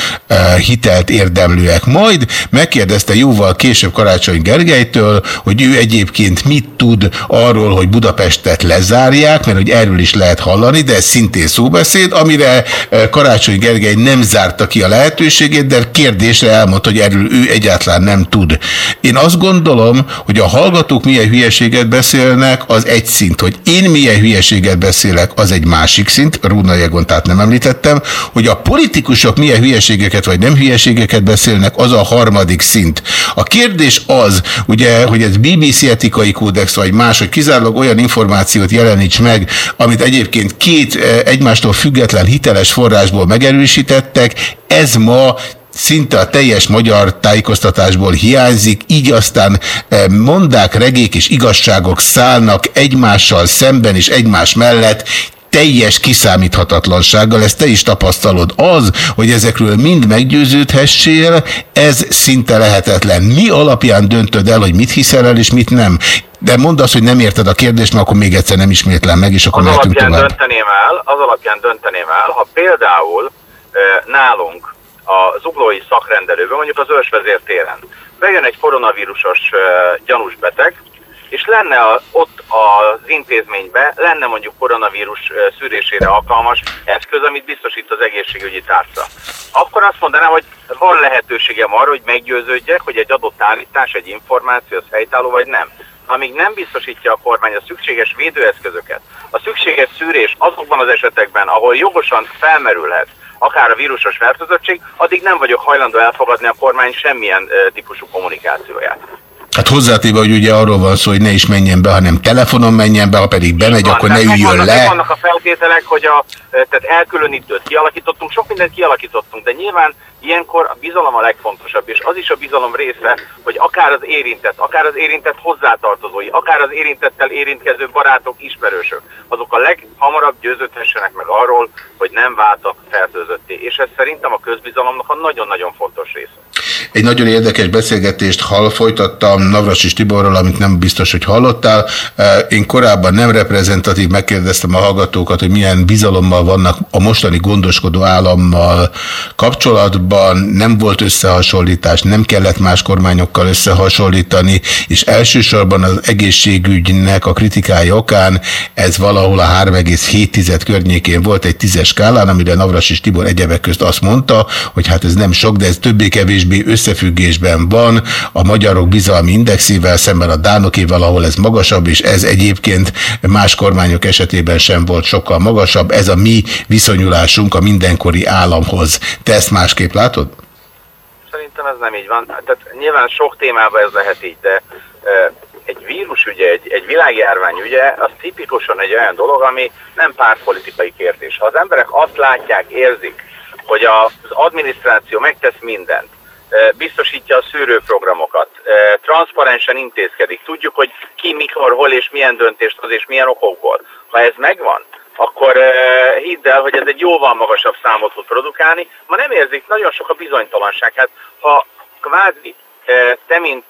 hitelt érdemlőek. Majd megkérdezte jóval később Karácsony Gergelytől, hogy ő egyébként mit tud arról, hogy Budapestet lezárják, mert hogy erről is lehet hallani, de ez szintén szóbeszéd, amire eh, Karácsony Gergely nem zárta ki a lehetőségét, de kérdésre elmondta, hogy erről ő egyáltalán nem tud. Én azt gondolom, hogy a hallgatók milyen hülyeséget beszélnek, az egy szint, hogy én milyen hülyeséget beszélek, az egy másik szint, Rúna Jegontát nem említettem, hogy a politikusok milyen hülyeségeket vagy nem hülyeségeket beszélnek, az a harmadik szint. A kérdés az, ugye, hogy ez BBC etikai kódex vagy más, hogy kizárólag olyan információt jeleníts meg, amit egyébként két eh, egy egymástól független hiteles forrásból megerősítettek, ez ma szinte a teljes magyar tájékoztatásból hiányzik, így aztán e, mondák, regék és igazságok szállnak egymással szemben és egymás mellett, teljes kiszámíthatatlansággal, ezt te is tapasztalod. Az, hogy ezekről mind meggyőződhessél, ez szinte lehetetlen. Mi alapján döntöd el, hogy mit hiszel el és mit nem? De mondd azt, hogy nem érted a kérdést, mert akkor még egyszer nem ismétlem meg, és akkor az mehetünk alapján tovább. Dönteném el, az alapján dönteném el, ha például e, nálunk a zuglói szakrendelőben, mondjuk az ősvezér téren, bejön egy koronavírusos e, gyanús beteg, és lenne a, ott az intézményben, lenne mondjuk koronavírus szűrésére alkalmas eszköz, amit biztosít az egészségügyi tárca. Akkor azt mondanám, hogy van lehetőségem arra, hogy meggyőződjek, hogy egy adott állítás, egy információ az helytálló vagy nem. Amíg nem biztosítja a kormány a szükséges védőeszközöket, a szükséges szűrés azokban az esetekben, ahol jogosan felmerülhet, akár a vírusos fertőzöttség, addig nem vagyok hajlandó elfogadni a kormány semmilyen típusú kommunikációját. Hát hozzátéve, hogy ugye arról van szó, hogy ne is menjen be, hanem telefonon menjen be, ha pedig bemegy, Van, akkor ne üljön megvannak, le. Vannak a feltételek, hogy a, tehát elkülönítőt kialakítottunk, sok mindent kialakítottunk, de nyilván ilyenkor a bizalom a legfontosabb, és az is a bizalom része, hogy akár az érintett, akár az érintett hozzátartozói, akár az érintettel érintkező barátok, ismerősök, azok a leghamarabb győződhessenek meg arról, hogy nem váltak fertőzötté. És ez szerintem a közbizalomnak a nagyon-nagyon fontos része. Egy nagyon érdekes beszélgetést hall, folytattam Navrasis Tiborral, amit nem biztos, hogy hallottál. Én korábban nem reprezentatív, megkérdeztem a hallgatókat, hogy milyen bizalommal vannak a mostani gondoskodó állammal kapcsolatban. Nem volt összehasonlítás, nem kellett más kormányokkal összehasonlítani, és elsősorban az egészségügynek a kritikája okán ez valahol a 3,7 környékén volt egy tízes skálán, amire Navrasis Tibor egyebek közt azt mondta, hogy hát ez nem sok, de ez többé-kevésbé összefüggésben van a magyarok bizalmi indexével, szemben a dánokével, ahol ez magasabb, és ez egyébként más kormányok esetében sem volt sokkal magasabb. Ez a mi viszonyulásunk a mindenkori államhoz. Te ezt másképp látod? Szerintem ez nem így van. Tehát nyilván sok témában ez lehet így, de egy vírus ügye, egy, egy világjárvány ügye, az tipikusan egy olyan dolog, ami nem pártpolitikai kérdés. Ha az emberek azt látják, érzik, hogy az adminisztráció megtesz mindent, biztosítja a szűrőprogramokat, transzparensen intézkedik, tudjuk, hogy ki, mikor, hol és milyen döntést hoz és milyen okokból. Ha ez megvan, akkor hidd el, hogy ez egy jóval magasabb számot tud produkálni. Ma nem érzik, nagyon sok a bizonytalanság. Hát ha kvázi te, mint,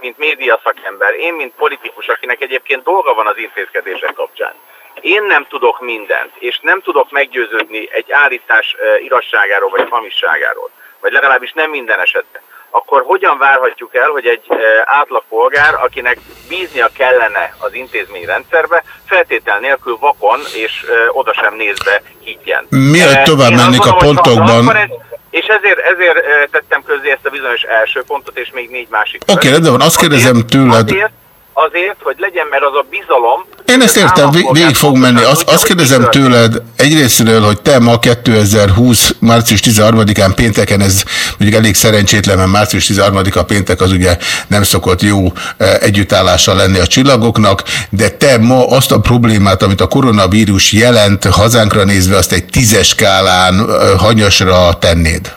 mint média szakember, én, mint politikus, akinek egyébként dolga van az intézkedések kapcsán, én nem tudok mindent, és nem tudok meggyőződni egy állítás irasságáról vagy hamisságáról, vagy legalábbis nem minden esetben, akkor hogyan várhatjuk el, hogy egy átlagpolgár, akinek bíznia kellene az intézményrendszerbe, feltétel nélkül vakon és oda sem nézve higgyen. Mielőtt tovább mennék a pontokban... És ezért, ezért tettem közé ezt a bizonyos első pontot, és még négy másik. Oké, okay, de van, azt kérdezem tőled... Azért, azért, hogy legyen meg az a bizalom. Én ezt értem, végig fog menni. Azt, azt kérdezem tőled egyrésztről, hogy te ma 2020. március 13-án pénteken, ez mondjuk elég szerencsétlen, mert március 13-a péntek az ugye nem szokott jó együttállással lenni a csillagoknak, de te ma azt a problémát, amit a koronavírus jelent hazánkra nézve, azt egy tízes skálán hanyasra tennéd?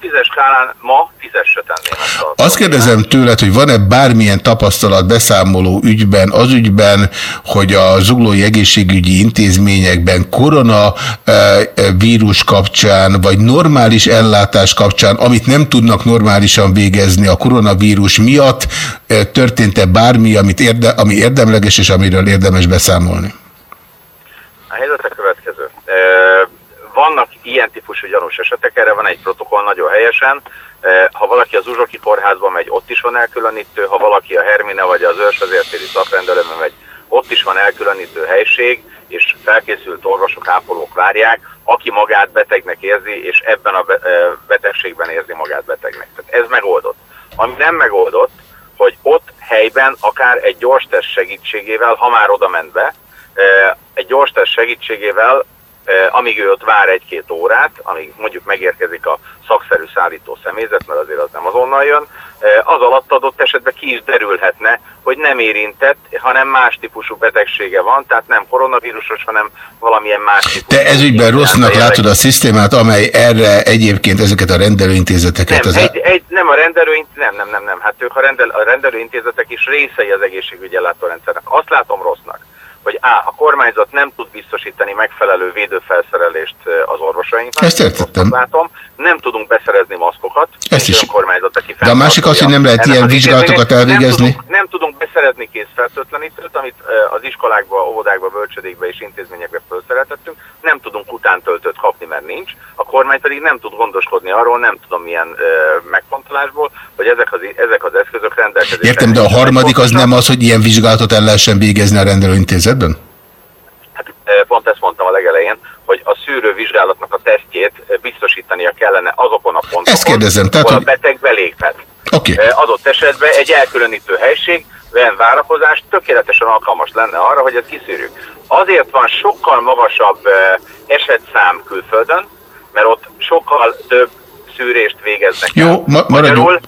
Tízes skálán ma tízesre tenném ezt a Azt kérdezem tőled, hogy van-e bármilyen tapasztalat beszámoló ügyben, az ügyben, hogy a zuglói egészségügyi intézményekben koronavírus kapcsán, vagy normális ellátás kapcsán, amit nem tudnak normálisan végezni a koronavírus miatt, történt-e bármi, amit érde, ami érdemleges, és amiről érdemes beszámolni? A helyzet a következő vannak ilyen típusú gyanús esetek, erre van egy protokoll nagyon helyesen. Ha valaki az Uzsoki kórházba megy, ott is van elkülönítő, ha valaki a Hermine vagy az őrsvezértéri szakrendelőbe megy, ott is van elkülönítő helység, és felkészült orvosok, ápolók várják, aki magát betegnek érzi, és ebben a betegségben érzi magát betegnek. Tehát ez megoldott. Ami nem megoldott, hogy ott helyben akár egy gyors teszt segítségével, ha már oda ment be, egy gyors teszt segítségével amíg ő ott vár egy-két órát, amíg mondjuk megérkezik a szakszerű szállító személyzet, mert azért az nem azonnal jön, az alatt adott esetben ki is derülhetne, hogy nem érintett, hanem más típusú betegsége van, tehát nem koronavírusos, hanem valamilyen más típusú. Te ezügyben rossznak látod a szisztémát, amely erre egyébként ezeket a rendelőintézeteket... Nem, az egy, egy, nem a rendelőintézetek, nem, nem, nem, nem, hát ők a, rendel, a rendelőintézetek is részei az egészségügyi ellátórendszernek. Azt látom rossznak, hogy A. a kormányzat nem tud biztosítani megfelelő védőfelszerelést az orvosainknak. Ezt értettem. Látom, nem tudunk beszerezni maszkokat. Ezt is. Kormányzat, aki De a másik az, hogy nem lehet ilyen vizsgálatokat elvégezni. Nem tudunk, nem tudunk beszerezni készfertőtlenítőt, amit az iskolákba, óvodákba, bölcsödékbe és intézményekbe felszereltettünk. Nem tudunk utántöltőt kapni, mert nincs. A kormány pedig nem tud gondoskodni arról, nem tudom milyen megfontolásból, hogy ezek az, ezek az eszközök rendelkezésre. Értem, de a harmadik az nem az, hogy ilyen vizsgálatot el lehessen végezni a rendelőintézetben? Hát pont ezt mondtam a legelején, hogy a szűrővizsgálatnak a tesztjét biztosítania kellene azokon a pontokon, ezt kérdezem, tehát, ahol a beteg beléphet. Okay. Adott esetben egy elkülönítő helység, olyan várakozás tökéletesen alkalmas lenne arra, hogy ezt kiszűrjük. Azért van sokkal magasabb esetszám külföldön, mert ott sokkal több szűrést végeznek Jó, ma maradjunk. Magyarul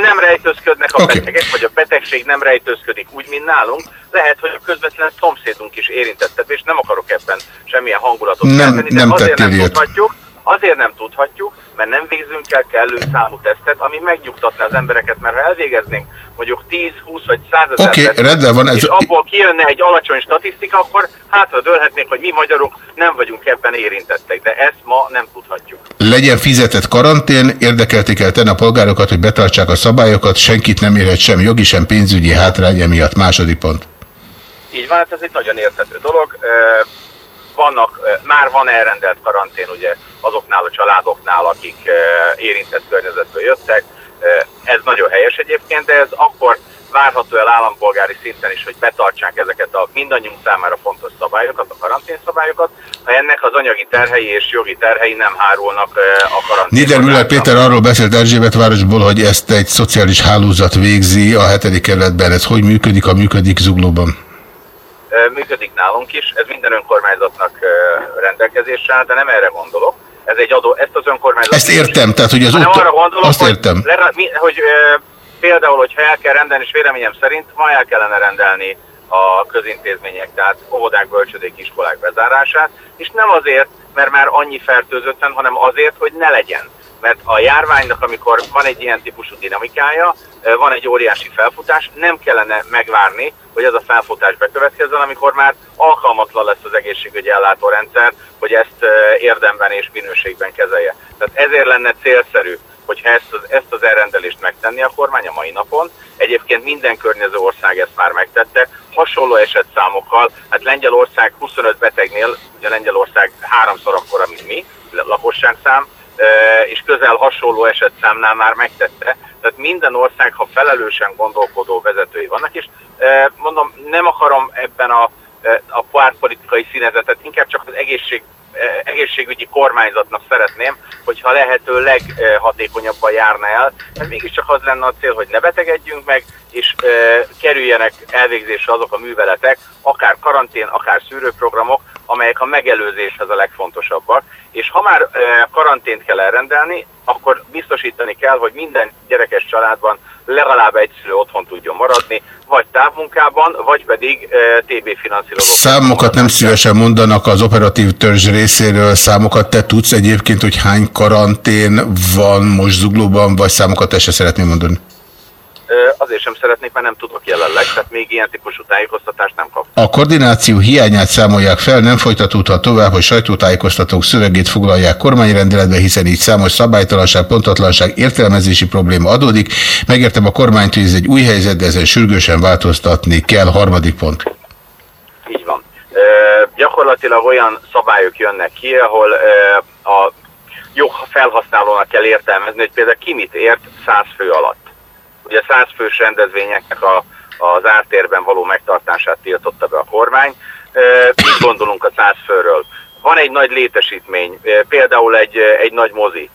nem rejtőzködnek a okay. betegek, vagy a betegség nem rejtőzködik úgy, mint nálunk. Lehet, hogy a közvetlen szomszédunk is érintettebb, és nem akarok ebben semmilyen hangulatot nem, kelteni, de nem azért nem tudhatjuk, Azért nem tudhatjuk, mert nem végzünk el kellő számú tesztet, ami megnyugtatná az embereket, mert ha elvégeznénk mondjuk 10, 20 vagy 100 ezer okay, tesztet, rendben van, ez... és abból kijönne egy alacsony statisztika, akkor hátra dőlhetnénk, hogy mi magyarok nem vagyunk ebben érintettek, de ezt ma nem tudhatjuk. Legyen fizetett karantén, érdekelték el tenni a polgárokat, hogy betartsák a szabályokat, senkit nem érhet sem jogi, sem pénzügyi hátrány emiatt. Második pont. Így van, hát ez egy nagyon érthető dolog. Vannak, már van elrendelt karantén, ugye azoknál a családoknál, akik érintett környezetből jöttek. Ez nagyon helyes egyébként, de ez akkor várható el állampolgári szinten is, hogy betartsák ezeket a mindannyiunk számára fontos szabályokat, a karantén szabályokat, ha ennek az anyagi terhei és jogi terhei nem hárulnak a karantén. Niedermüller Péter arról beszélt Erzsébet városból, hogy ezt egy szociális hálózat végzi a hetedik kerületben. Ez hogy működik, a működik zuglóban? Működik nálunk is, ez minden önkormányzatnak rendelkezésre de nem erre gondolok ez egy adó, ezt az önkormányzat... Ezt értem, tehát hogy az ott... arra gondolom, azt értem. Hogy, hogy, hogy például, hogyha el kell rendelni, és véleményem szerint ma el kellene rendelni a közintézmények, tehát óvodák, bölcsödék, iskolák bezárását, és nem azért, mert már annyi fertőzötten, hanem azért, hogy ne legyen. Mert a járványnak, amikor van egy ilyen típusú dinamikája, van egy óriási felfutás, nem kellene megvárni, hogy ez a felfutás bekövetkezzen, amikor már alkalmatlan lesz az egészségügyi ellátórendszer, hogy ezt érdemben és minőségben kezelje. Tehát ezért lenne célszerű, hogyha ezt az, ezt az elrendelést megtenni a kormány a mai napon. Egyébként minden környező ország ezt már megtette, hasonló esetszámokkal, hát Lengyelország 25 betegnél, ugye Lengyelország háromszor akkora, mint mi, lakosságszám, és közel hasonló esetszámnál már megtette. Tehát minden ország, ha felelősen gondolkodó vezetői vannak, és mondom, nem akarom ebben a, a pártpolitikai színezetet, inkább csak az egészség, egészségügyi kormányzatnak szeretném, hogyha lehető leghatékonyabban járna el, mert mégiscsak az lenne a cél, hogy ne betegedjünk meg, és e, kerüljenek elvégzésre azok a műveletek, akár karantén, akár szűrőprogramok, amelyek a megelőzéshez a legfontosabbak. És ha már karantént kell elrendelni, akkor biztosítani kell, hogy minden gyerekes családban legalább egy szülő otthon tudjon maradni, vagy távmunkában, vagy pedig TB finanszírozó. Számokat nem szívesen mondanak az operatív törzs részéről, számokat te tudsz egyébként, hogy hány karantén van most zuglóban, vagy számokat te se szeretném mondani? Azért sem szeretnék, mert nem tudok jelenleg, tehát még ilyen típusú tájékoztatást nem kap. A koordináció hiányát számolják fel, nem folytatódhat tovább, hogy sajtótájékoztatók szövegét foglalják kormányrendeletbe, hiszen így számos szabálytalanság, pontatlanság, értelmezési probléma adódik. Megértem a kormányt, hogy ez egy új helyzet, de ezen sürgősen változtatni kell. Harmadik pont. Így van. Gyakorlatilag olyan szabályok jönnek ki, ahol a jó felhasználónak kell értelmezni, hogy például ki mit ért 100 fő alatt. Ugye 100 fős rendezvényeknek a, az ártérben való megtartását tiltotta be a kormány. Mit gondolunk a 100 főről? Van egy nagy létesítmény, például egy, egy nagy mozi,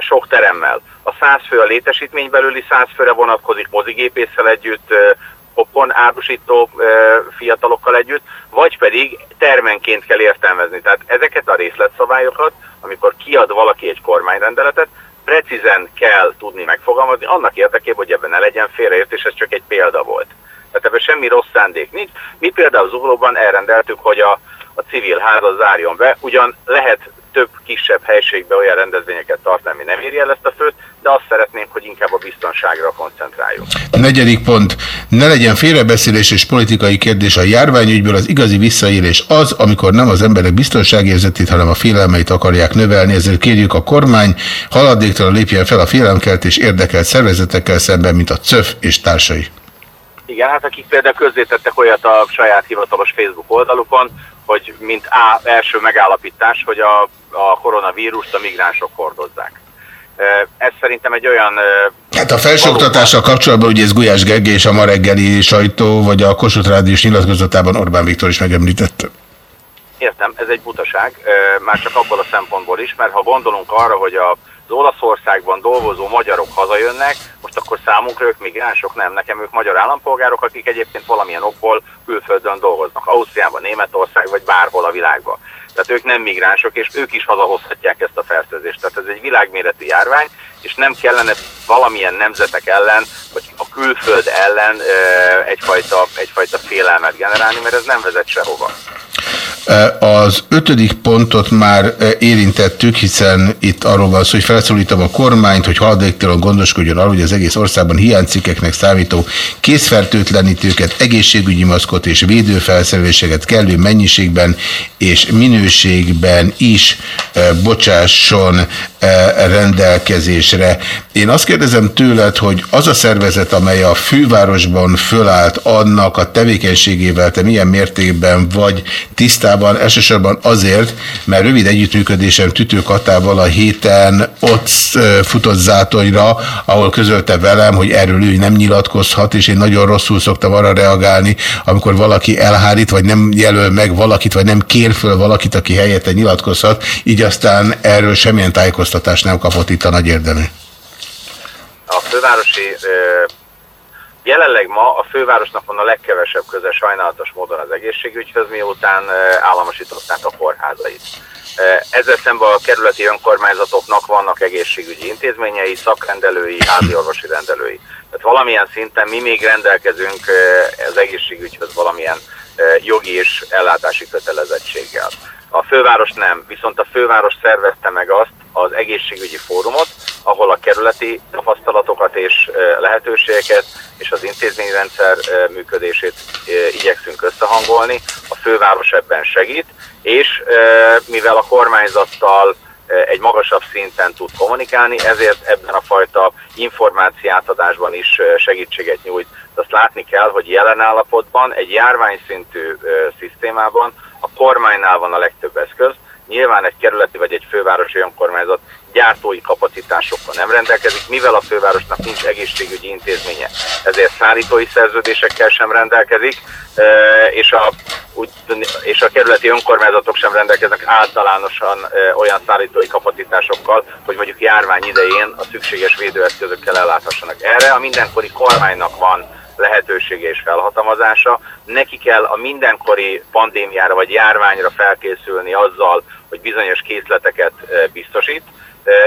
sok teremmel. A 100 fő a létesítmény belüli 100 főre vonatkozik mozigépésszel együtt, popcorn árusító fiatalokkal együtt, vagy pedig termenként kell értelmezni. Tehát ezeket a részletszabályokat, amikor kiad valaki egy kormányrendeletet, precízen kell tudni megfogalmazni, annak érdekében, hogy ebben ne legyen félreértés, ez csak egy példa volt. Tehát ebben semmi rossz szándék nincs. Mi például Zuglóban elrendeltük, hogy a, a civil házat zárjon be, ugyan lehet több kisebb helységbe olyan rendezvényeket tartani, ami nem éri el ezt a főt, de azt szeretnénk, hogy inkább a biztonságra koncentráljunk. Negyedik pont. Ne legyen félrebeszélés és politikai kérdés a járványügyből. Az igazi visszaélés az, amikor nem az emberek biztonságérzetét, hanem a félelmeit akarják növelni. Ezért kérjük a kormány, haladéktalan lépjen fel a félelemkeltés érdekelt szervezetekkel szemben, mint a CÖF és társai. Igen, hát akik például közzétettek olyat a saját hivatalos Facebook oldalukon, hogy mint A első megállapítás, hogy a, a koronavírust a migránsok hordozzák. Ez szerintem egy olyan... Hát a felsőoktatással kapcsolatban ugye ez Gulyás Gergely és a ma reggeli sajtó, vagy a Kossuth Rádiós nyilatkozatában Orbán Viktor is megemlítette. Értem, ez egy butaság, már csak abból a szempontból is, mert ha gondolunk arra, hogy a Olaszországban dolgozó magyarok hazajönnek, most akkor számunkra ők migránsok, nem, nekem ők magyar állampolgárok, akik egyébként valamilyen okból külföldön dolgoznak, Ausztriában, Németország vagy bárhol a világban. Tehát ők nem migránsok, és ők is hazahozhatják ezt a fertőzést. Tehát ez egy világméretű járvány, és nem kellene valamilyen nemzetek ellen, vagy a külföld ellen egyfajta, egyfajta félelmet generálni, mert ez nem vezet sehova. Az ötödik pontot már érintettük, hiszen itt arról van szó, hogy felszólítom a kormányt, hogy haladéktalan gondoskodjon arról, hogy az egész országban hiánycikkeknek számító készfertőtlenítőket, egészségügyi maszkot és védőfelszereléseket kellő mennyiségben és minőségben is bocsásson rendelkezésre. Én azt kérdezem tőled, hogy az a szervezet, amely a fővárosban fölállt annak a tevékenységével, te milyen mértékben vagy tisztában, elsősorban azért, mert rövid együttműködésem Tütő Katával a héten ott futott zátonyra, ahol közölte velem, hogy erről ő nem nyilatkozhat, és én nagyon rosszul szoktam arra reagálni, amikor valaki elhárít, vagy nem jelöl meg valakit, vagy nem kér föl valakit, aki helyette nyilatkozhat, így aztán erről semmilyen tájékoztatást nem kapott itt a nagy érdemű. A fővárosi Jelenleg ma a fővárosnak van a legkevesebb köze sajnálatos módon az egészségügyhöz, miután államosították a kórházait. Ezzel szemben a kerületi önkormányzatoknak vannak egészségügyi intézményei, szakrendelői, háziorvosi rendelői. Tehát valamilyen szinten mi még rendelkezünk az egészségügyhöz valamilyen jogi és ellátási kötelezettséggel. A főváros nem, viszont a főváros szervezte meg azt az egészségügyi fórumot, ahol a kerületi tapasztalatokat és lehetőségeket és az intézményrendszer működését igyekszünk összehangolni. A főváros ebben segít, és mivel a kormányzattal egy magasabb szinten tud kommunikálni, ezért ebben a fajta információátadásban is segítséget nyújt. De azt látni kell, hogy jelen állapotban egy járványszintű szisztémában a kormánynál van a legtöbb eszköz, nyilván egy kerületi vagy egy fővárosi önkormányzat gyártói kapacitásokkal nem rendelkezik, mivel a fővárosnak nincs egészségügyi intézménye, ezért szállítói szerződésekkel sem rendelkezik, és a, és a kerületi önkormányzatok sem rendelkeznek általánosan olyan szállítói kapacitásokkal, hogy mondjuk járvány idején a szükséges védőeszközökkel elláthassanak. Erre a mindenkori kormánynak van lehetősége és felhatalmazása. Neki kell a mindenkori pandémiára vagy járványra felkészülni azzal, hogy bizonyos készleteket biztosít,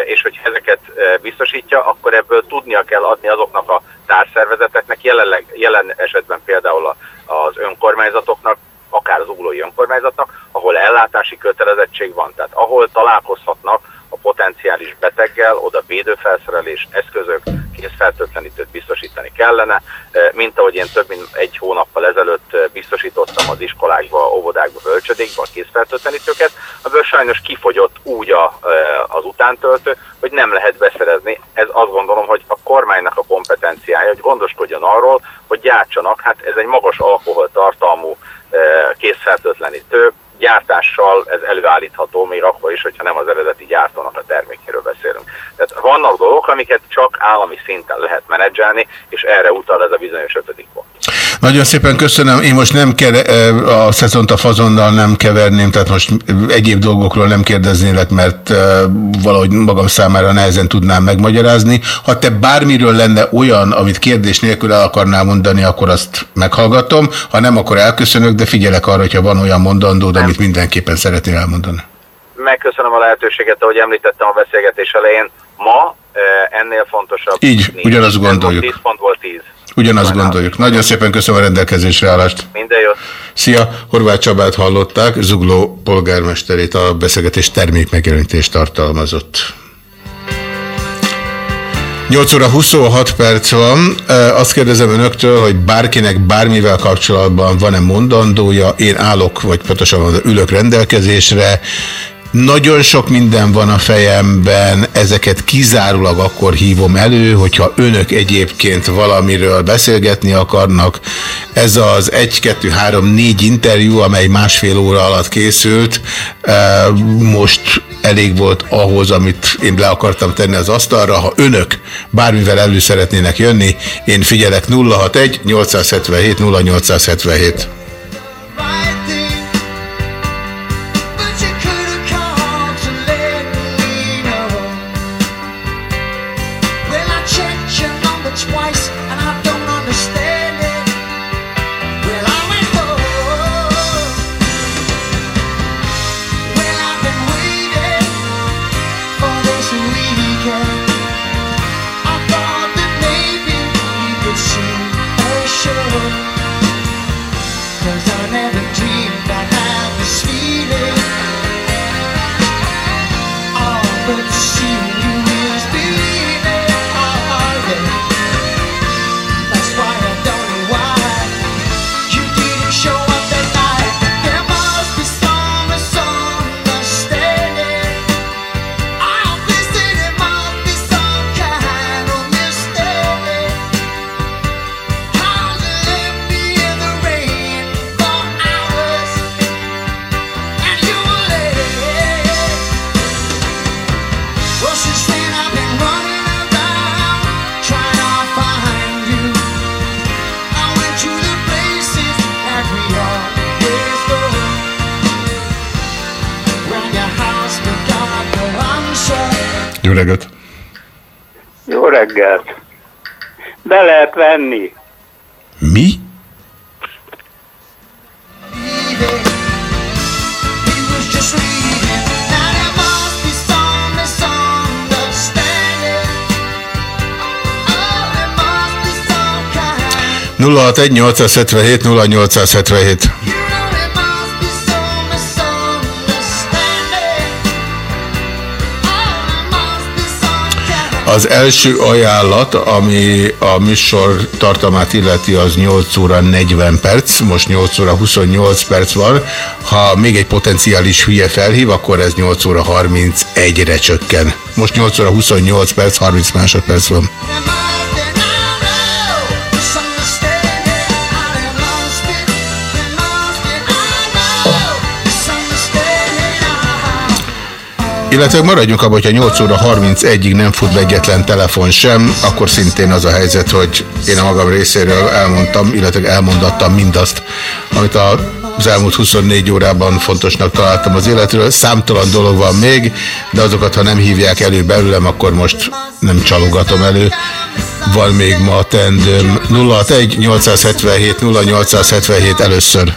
és hogy ezeket biztosítja, akkor ebből tudnia kell adni azoknak a társzervezeteknek, jelenleg, jelen esetben például az önkormányzatoknak, akár az uglói önkormányzatnak, ahol ellátási kötelezettség van, tehát ahol találkozhatnak a potenciális beteggel, oda védőfelszerelés, eszközök, készfertőtlenítőt biztosítani kellene, mint ahogy én több mint egy hónappal ezelőtt biztosítottam az iskolákba, óvodákba, bölcsödékba a készfertőtlenítőket, amiből sajnos kifogyott úgy a, az utántöltő, hogy nem lehet beszerezni. Ez azt gondolom, hogy a kormánynak a kompetenciája, hogy gondoskodjon arról, hogy gyártsanak, hát ez egy magas alkoholtartalmú készfertőtlenítő, gyártással ez előállítható, még akkor is, hogyha nem az eredeti gyártónak a termékéről beszélünk. Tehát vannak dolgok, amiket csak állami szinten lehet menedzselni, és erre utal ez a bizonyos ötödik pont. Nagyon szépen köszönöm. Én most nem kell a szezont a fazonnal nem keverném, tehát most egyéb dolgokról nem kérdeznélek, mert valahogy magam számára nehezen tudnám megmagyarázni. Ha te bármiről lenne olyan, amit kérdés nélkül el akarnál mondani, akkor azt meghallgatom. Ha nem, akkor elköszönök, de figyelek arra, hogyha van olyan mondandód, amit mindenképpen szeretnél elmondani. Megköszönöm a lehetőséget, ahogy említettem a beszélgetés elején. Ma ennél fontosabb. Így, ugyanazt gondoljuk. 10 pontból 10. Ugyanazt gondoljuk. Nagyon szépen köszönöm a rendelkezésre állást. Minden jót. Szia, Horváth Csabát hallották, Zugló polgármesterét a beszélgetés termék megjelenítést tartalmazott. 8 óra 26 perc van. Azt kérdezem önöktől, hogy bárkinek bármivel kapcsolatban van-e mondandója. Én állok, vagy pontosan ülök rendelkezésre. Nagyon sok minden van a fejemben, ezeket kizárólag akkor hívom elő, hogyha önök egyébként valamiről beszélgetni akarnak. Ez az 1-2-3-4 interjú, amely másfél óra alatt készült, most elég volt ahhoz, amit én le akartam tenni az asztalra. Ha önök bármivel elő szeretnének jönni, én figyelek 061 877 0877. must be some kind. 061 877 0877 Az első ajánlat, ami a műsor tartalmát illeti, az 8 óra 40 perc, most 8 óra 28 perc van. Ha még egy potenciális hülye felhív, akkor ez 8 óra 31-re csökken. Most 8 óra 28 perc, 30 másodperc van. Illetve maradjunk abban, hogyha 8 óra 31-ig nem fut be egyetlen telefon sem, akkor szintén az a helyzet, hogy én a magam részéről elmondtam, illetve elmondattam mindazt, amit a az elmúlt 24 órában fontosnak találtam az életről. Számtalan dolog van még, de azokat, ha nem hívják elő belőlem, akkor most nem csalogatom elő. Van még ma tendőm 061 877 0877 először.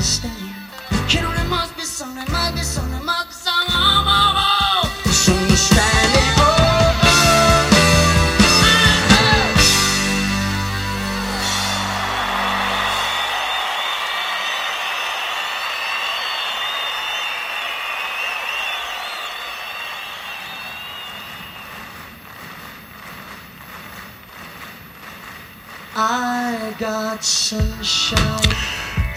I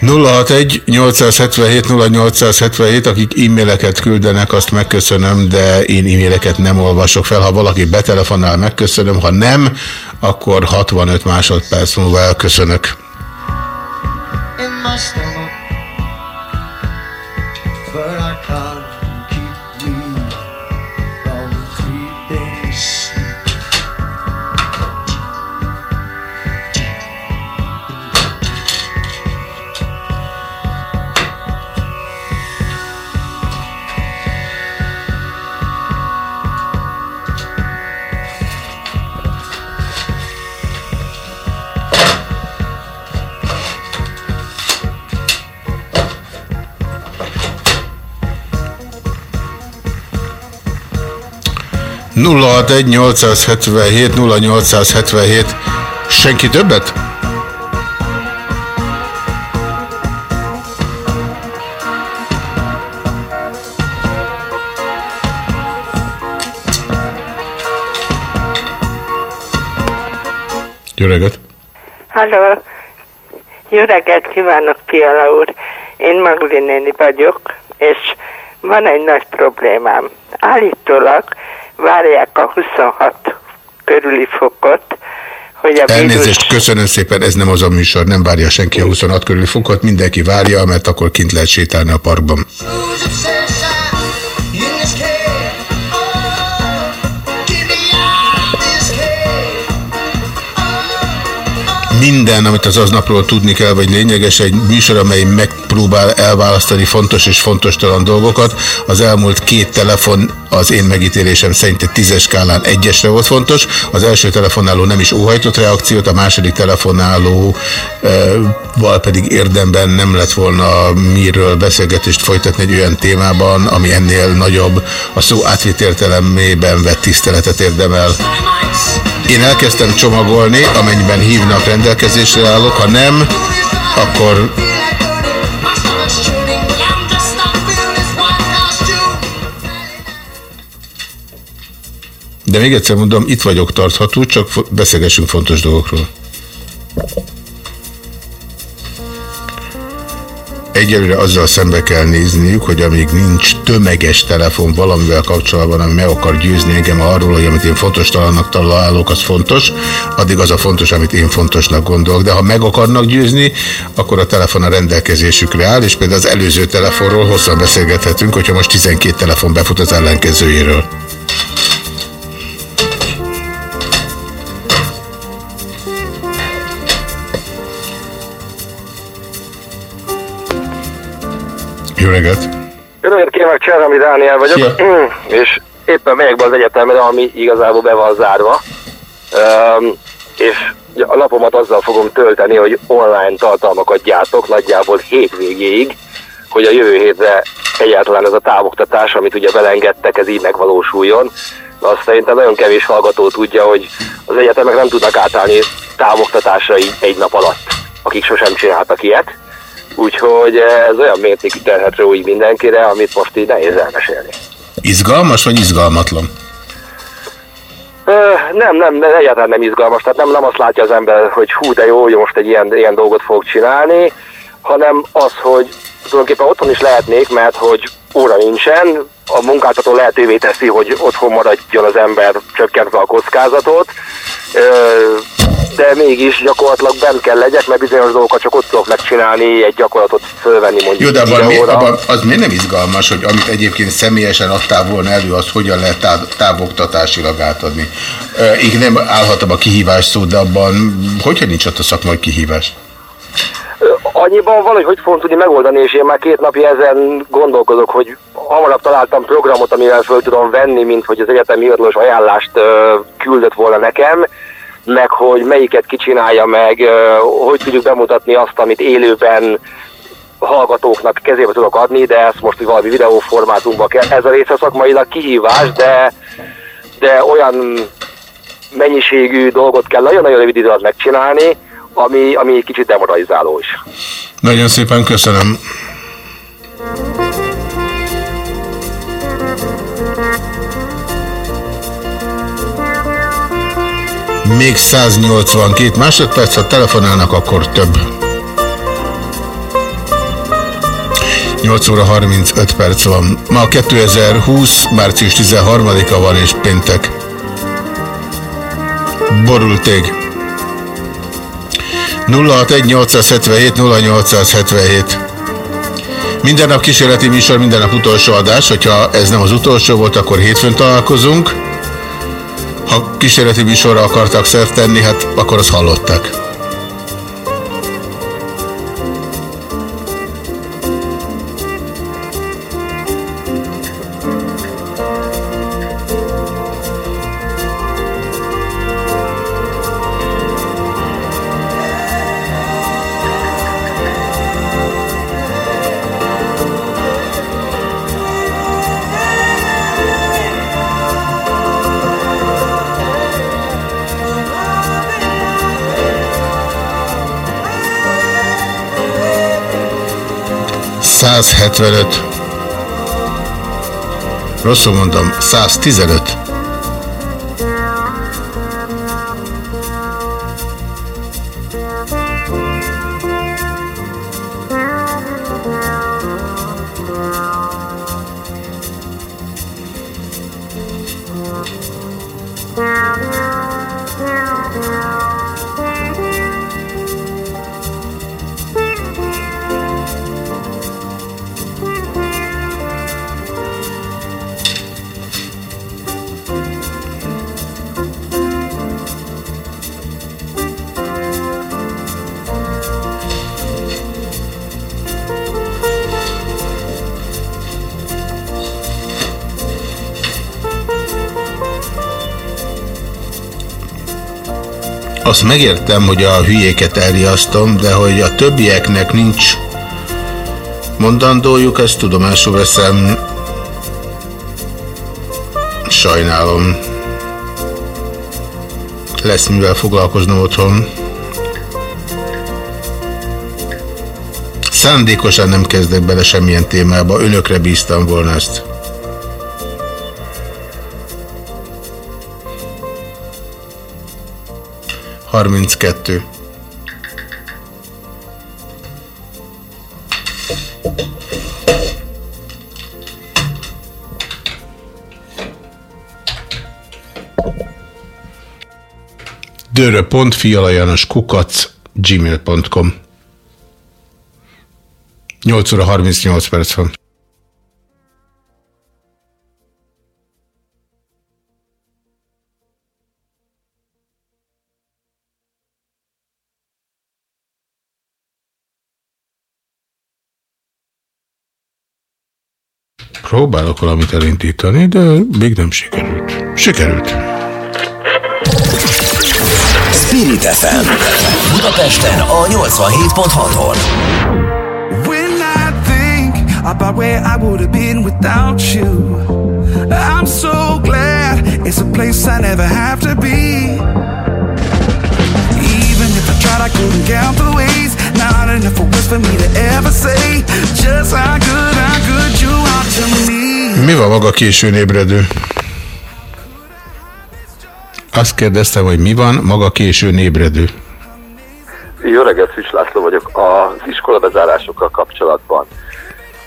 061-877-0877, akik e-maileket küldenek, azt megköszönöm, de én e-maileket nem olvasok fel. Ha valaki betelefonál, megköszönöm, ha nem, akkor 65 másodperc múlva elköszönök. in my 061 877 0877 Senki többet? Jó reggelt! Halló! Jó reggelt kívánok, Piala úr! Én Magli vagyok, és van egy nagy problémám. Állítólag várják a 26 körüli fokot, hogy a Elnézést, köszönöm szépen, ez nem az a műsor, nem várja senki a 26 körüli fokot, mindenki várja, mert akkor kint lehet sétálni a parkban. Minden, amit az aznapról tudni kell, vagy lényeges, egy műsor, amely megpróbál elválasztani fontos és fontostalan dolgokat. Az elmúlt két telefon az én megítélésem szerint egy tízes skálán egyesre volt fontos. Az első telefonáló nem is óhajtott reakciót, a második telefonálóval pedig érdemben nem lett volna miről beszélgetést folytatni egy olyan témában, ami ennél nagyobb, a szó átvitt értelemében vett tiszteletet érdemel. Én elkezdtem csomagolni, amennyiben hívnak rendelkezésre állok, ha nem, akkor De még egyszer mondom, itt vagyok tartható, csak beszélgessünk fontos dolgokról. Egyelőre azzal szembe kell nézniük, hogy amíg nincs tömeges telefon valamivel kapcsolatban, ami meg akar győzni engem arról, hogy amit én fontos talannak találok, az fontos, addig az a fontos, amit én fontosnak gondolok. De ha meg akarnak győzni, akkor a telefon a rendelkezésükre áll, és például az előző telefonról hosszan beszélgethetünk, hogyha most 12 telefon befut az ellenkezőjéről. Jó reggelt! Jó reggelt kívánok, Cserami Dániel vagyok, és éppen megyek be az egyetemre, ami igazából be van zárva, um, és a napomat azzal fogom tölteni, hogy online tartalmakat gyártok nagyjából hétvégéig, hogy a jövő hétre egyáltalán ez a távoktatás, amit ugye belengedtek, ez így megvalósuljon. De azt szerintem nagyon kevés hallgató tudja, hogy az egyetemek nem tudnak átállni távoktatásra így egy nap alatt, akik sosem csináltak ilyet. Úgyhogy ez olyan mértékű terhet ró így mindenkire, amit most így nehéz elmesélni. Izgalmas vagy izgalmatlan? Nem, nem, nem, egyáltalán nem izgalmas, tehát nem, nem azt látja az ember, hogy hú, de jó, hogy most egy ilyen, ilyen dolgot fog csinálni, hanem az, hogy tulajdonképpen otthon is lehetnék, mert hogy óra nincsen, a munkáltató lehetővé teszi, hogy otthon maradjon az ember csökkentve a kockázatot, de mégis gyakorlatilag bent kell legyek, mert bizonyos dolgokat csak ott tudok megcsinálni, egy gyakorlatot fölvenni mondjuk Jó, de abban, mi, abban az miért nem izgalmas, hogy amit egyébként személyesen adtál volna elő, azt hogyan lehet táv, távoktatásilag átadni? Így nem állhatom a kihívás szót, de abban hogyha nincs ott a szakmai kihívás? Annyiban van, hogy fogom tudni megoldani, és én már két napja ezen gondolkodok, hogy hamarabb találtam programot, amivel föl tudom venni, mint hogy az egyetemi hivatalos ajánlást ö, küldött volna nekem, meg hogy melyiket kicsinálja meg, ö, hogy tudjuk bemutatni azt, amit élőben hallgatóknak kezébe tudok adni, de ezt most valami videóformátumban kell. Ez a része szakmailag kihívás, de, de olyan mennyiségű dolgot kell nagyon-nagyon rövid idő alatt megcsinálni, ami, ami kicsit demoralizáló is. Nagyon szépen köszönöm. Még 182 másodperc, ha telefonálnak, akkor több. 8 óra 35 perc van. Ma 2020, március 13-a van és péntek. Borulték. 061-877-0877. Minden nap kísérleti műsor, minden nap utolsó adás. Hogyha ez nem az utolsó volt, akkor hétfőn találkozunk. Ha kísérleti műsorra akartak szert tenni, hát akkor azt hallották. ...175. Rosszul mondom, 115. megértem, hogy a hülyéket elriasztom, de hogy a többieknek nincs mondandójuk, ezt tudomásul veszem. Sajnálom. Lesz mivel foglalkoznom otthon. Szándékosan nem kezdek bele semmilyen témába, önökre bíztam volna ezt. Harminckettő. dörö.fialajanos kukac gmail.com 8 óra 38 perc van. Próbálok valamit elindítani, de még nem sikerült. Sikerült. Spirit FM. Budapesten a 87.6-on. When I think about where I would have been without you, I'm so glad it's a place I never have to be. Even if I tried, I couldn't count the ways. Not enough words for me to ever say just how good, how good you are to me. Mi van maga későn ébredő? Azt kérdeztem, hogy mi van maga későn ébredő. Jó reggelt, Szűcs László vagyok. Az iskolabezárásokkal kapcsolatban.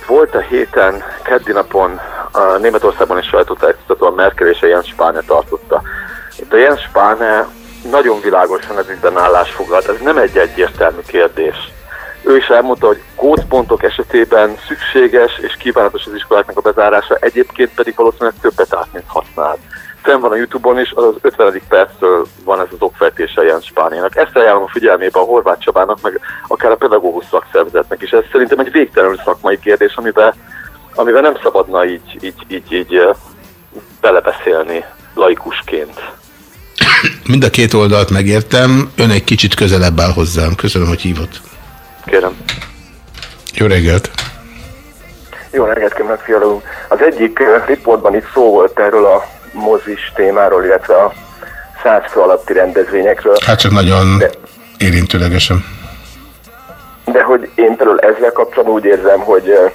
Volt a héten, keddi napon a Németországban is sajtótájékoztató a Merkel és a Jens Spahn tartotta. Itt a Jens Spahn nagyon világosan ez ügyben állás foglalt. Ez nem egy egyértelmű kérdés. Ő is elmondta, hogy kódpontok esetében szükséges és kívánatos az iskoláknak a bezárása, egyébként pedig valószínűleg többet át, mint használ. Fenn van a Youtube-on is, az 50. percről van ez az okfejtése Jens Spánénak. Ezt ajánlom a figyelmébe a Horváth Csabának, meg akár a pedagógus szakszervezetnek is. Ez szerintem egy végtelenül szakmai kérdés, amiben, amiben nem szabadna így, így, így, így belebeszélni laikusként. Mind a két oldalt megértem, ön egy kicsit közelebb áll hozzám. Köszönöm, hogy hívott. Kérem. Jó reggelt! Jó reggelt fiala úr. Az egyik eh, riportban itt szó volt erről a mozis témáról, illetve a száz fő alatti rendezvényekről. Hát csak nagyon érintőlegesen. De hogy én például ezzel kapcsolatban úgy érzem, hogy, eh,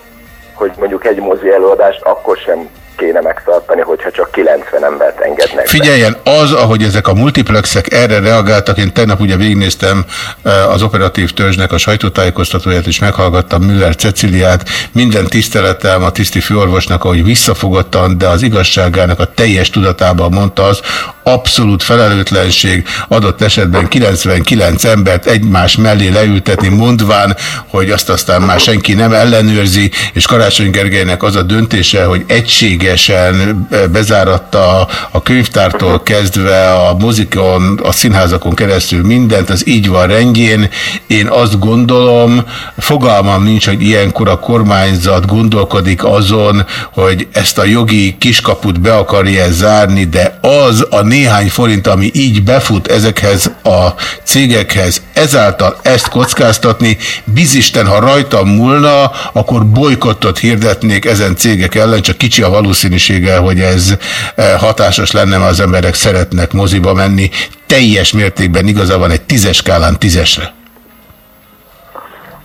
hogy mondjuk egy mozi előadást akkor sem kéne megtartani, hogyha csak 90 embert engednek. Figyeljen, az, ahogy ezek a multiplexek erre reagáltak, én tegnap ugye végignéztem eh, az operatív törzsnek a sajtótájékoztatóját, és meghallgattam Müller Ceciliát. Minden tiszteletem a tiszti főorvosnak, ahogy visszafogottan, de az igazságának a teljes tudatában mondta az, abszolút felelőtlenség, adott esetben 99 embert egymás mellé leültetni, mondván, hogy azt aztán már senki nem ellenőrzi, és Karácsony Gergelynek az a döntése, hogy egységesen eh, bezáratta a könyvtártól kezdve a mozikon, a színházakon keresztül mindent, az így van rendjén. Én azt gondolom, fogalmam nincs, hogy ilyenkor a kormányzat gondolkodik azon, hogy ezt a jogi kiskaput be akarja zárni, de az a néhány forint, ami így befut ezekhez a cégekhez, ezáltal ezt kockáztatni, bizisten, ha rajtam múlna, akkor bolykottot hirdetnék ezen cégek ellen, csak kicsi a valószínűsége, hogy ez eh, hatásos lenne, mert az emberek szeretnek moziba menni. Teljes mértékben igaza van egy tízes skálán tízesre.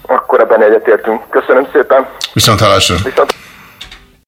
Akkor ebben egyetértünk. Köszönöm szépen. Viszont hallásra. Viszont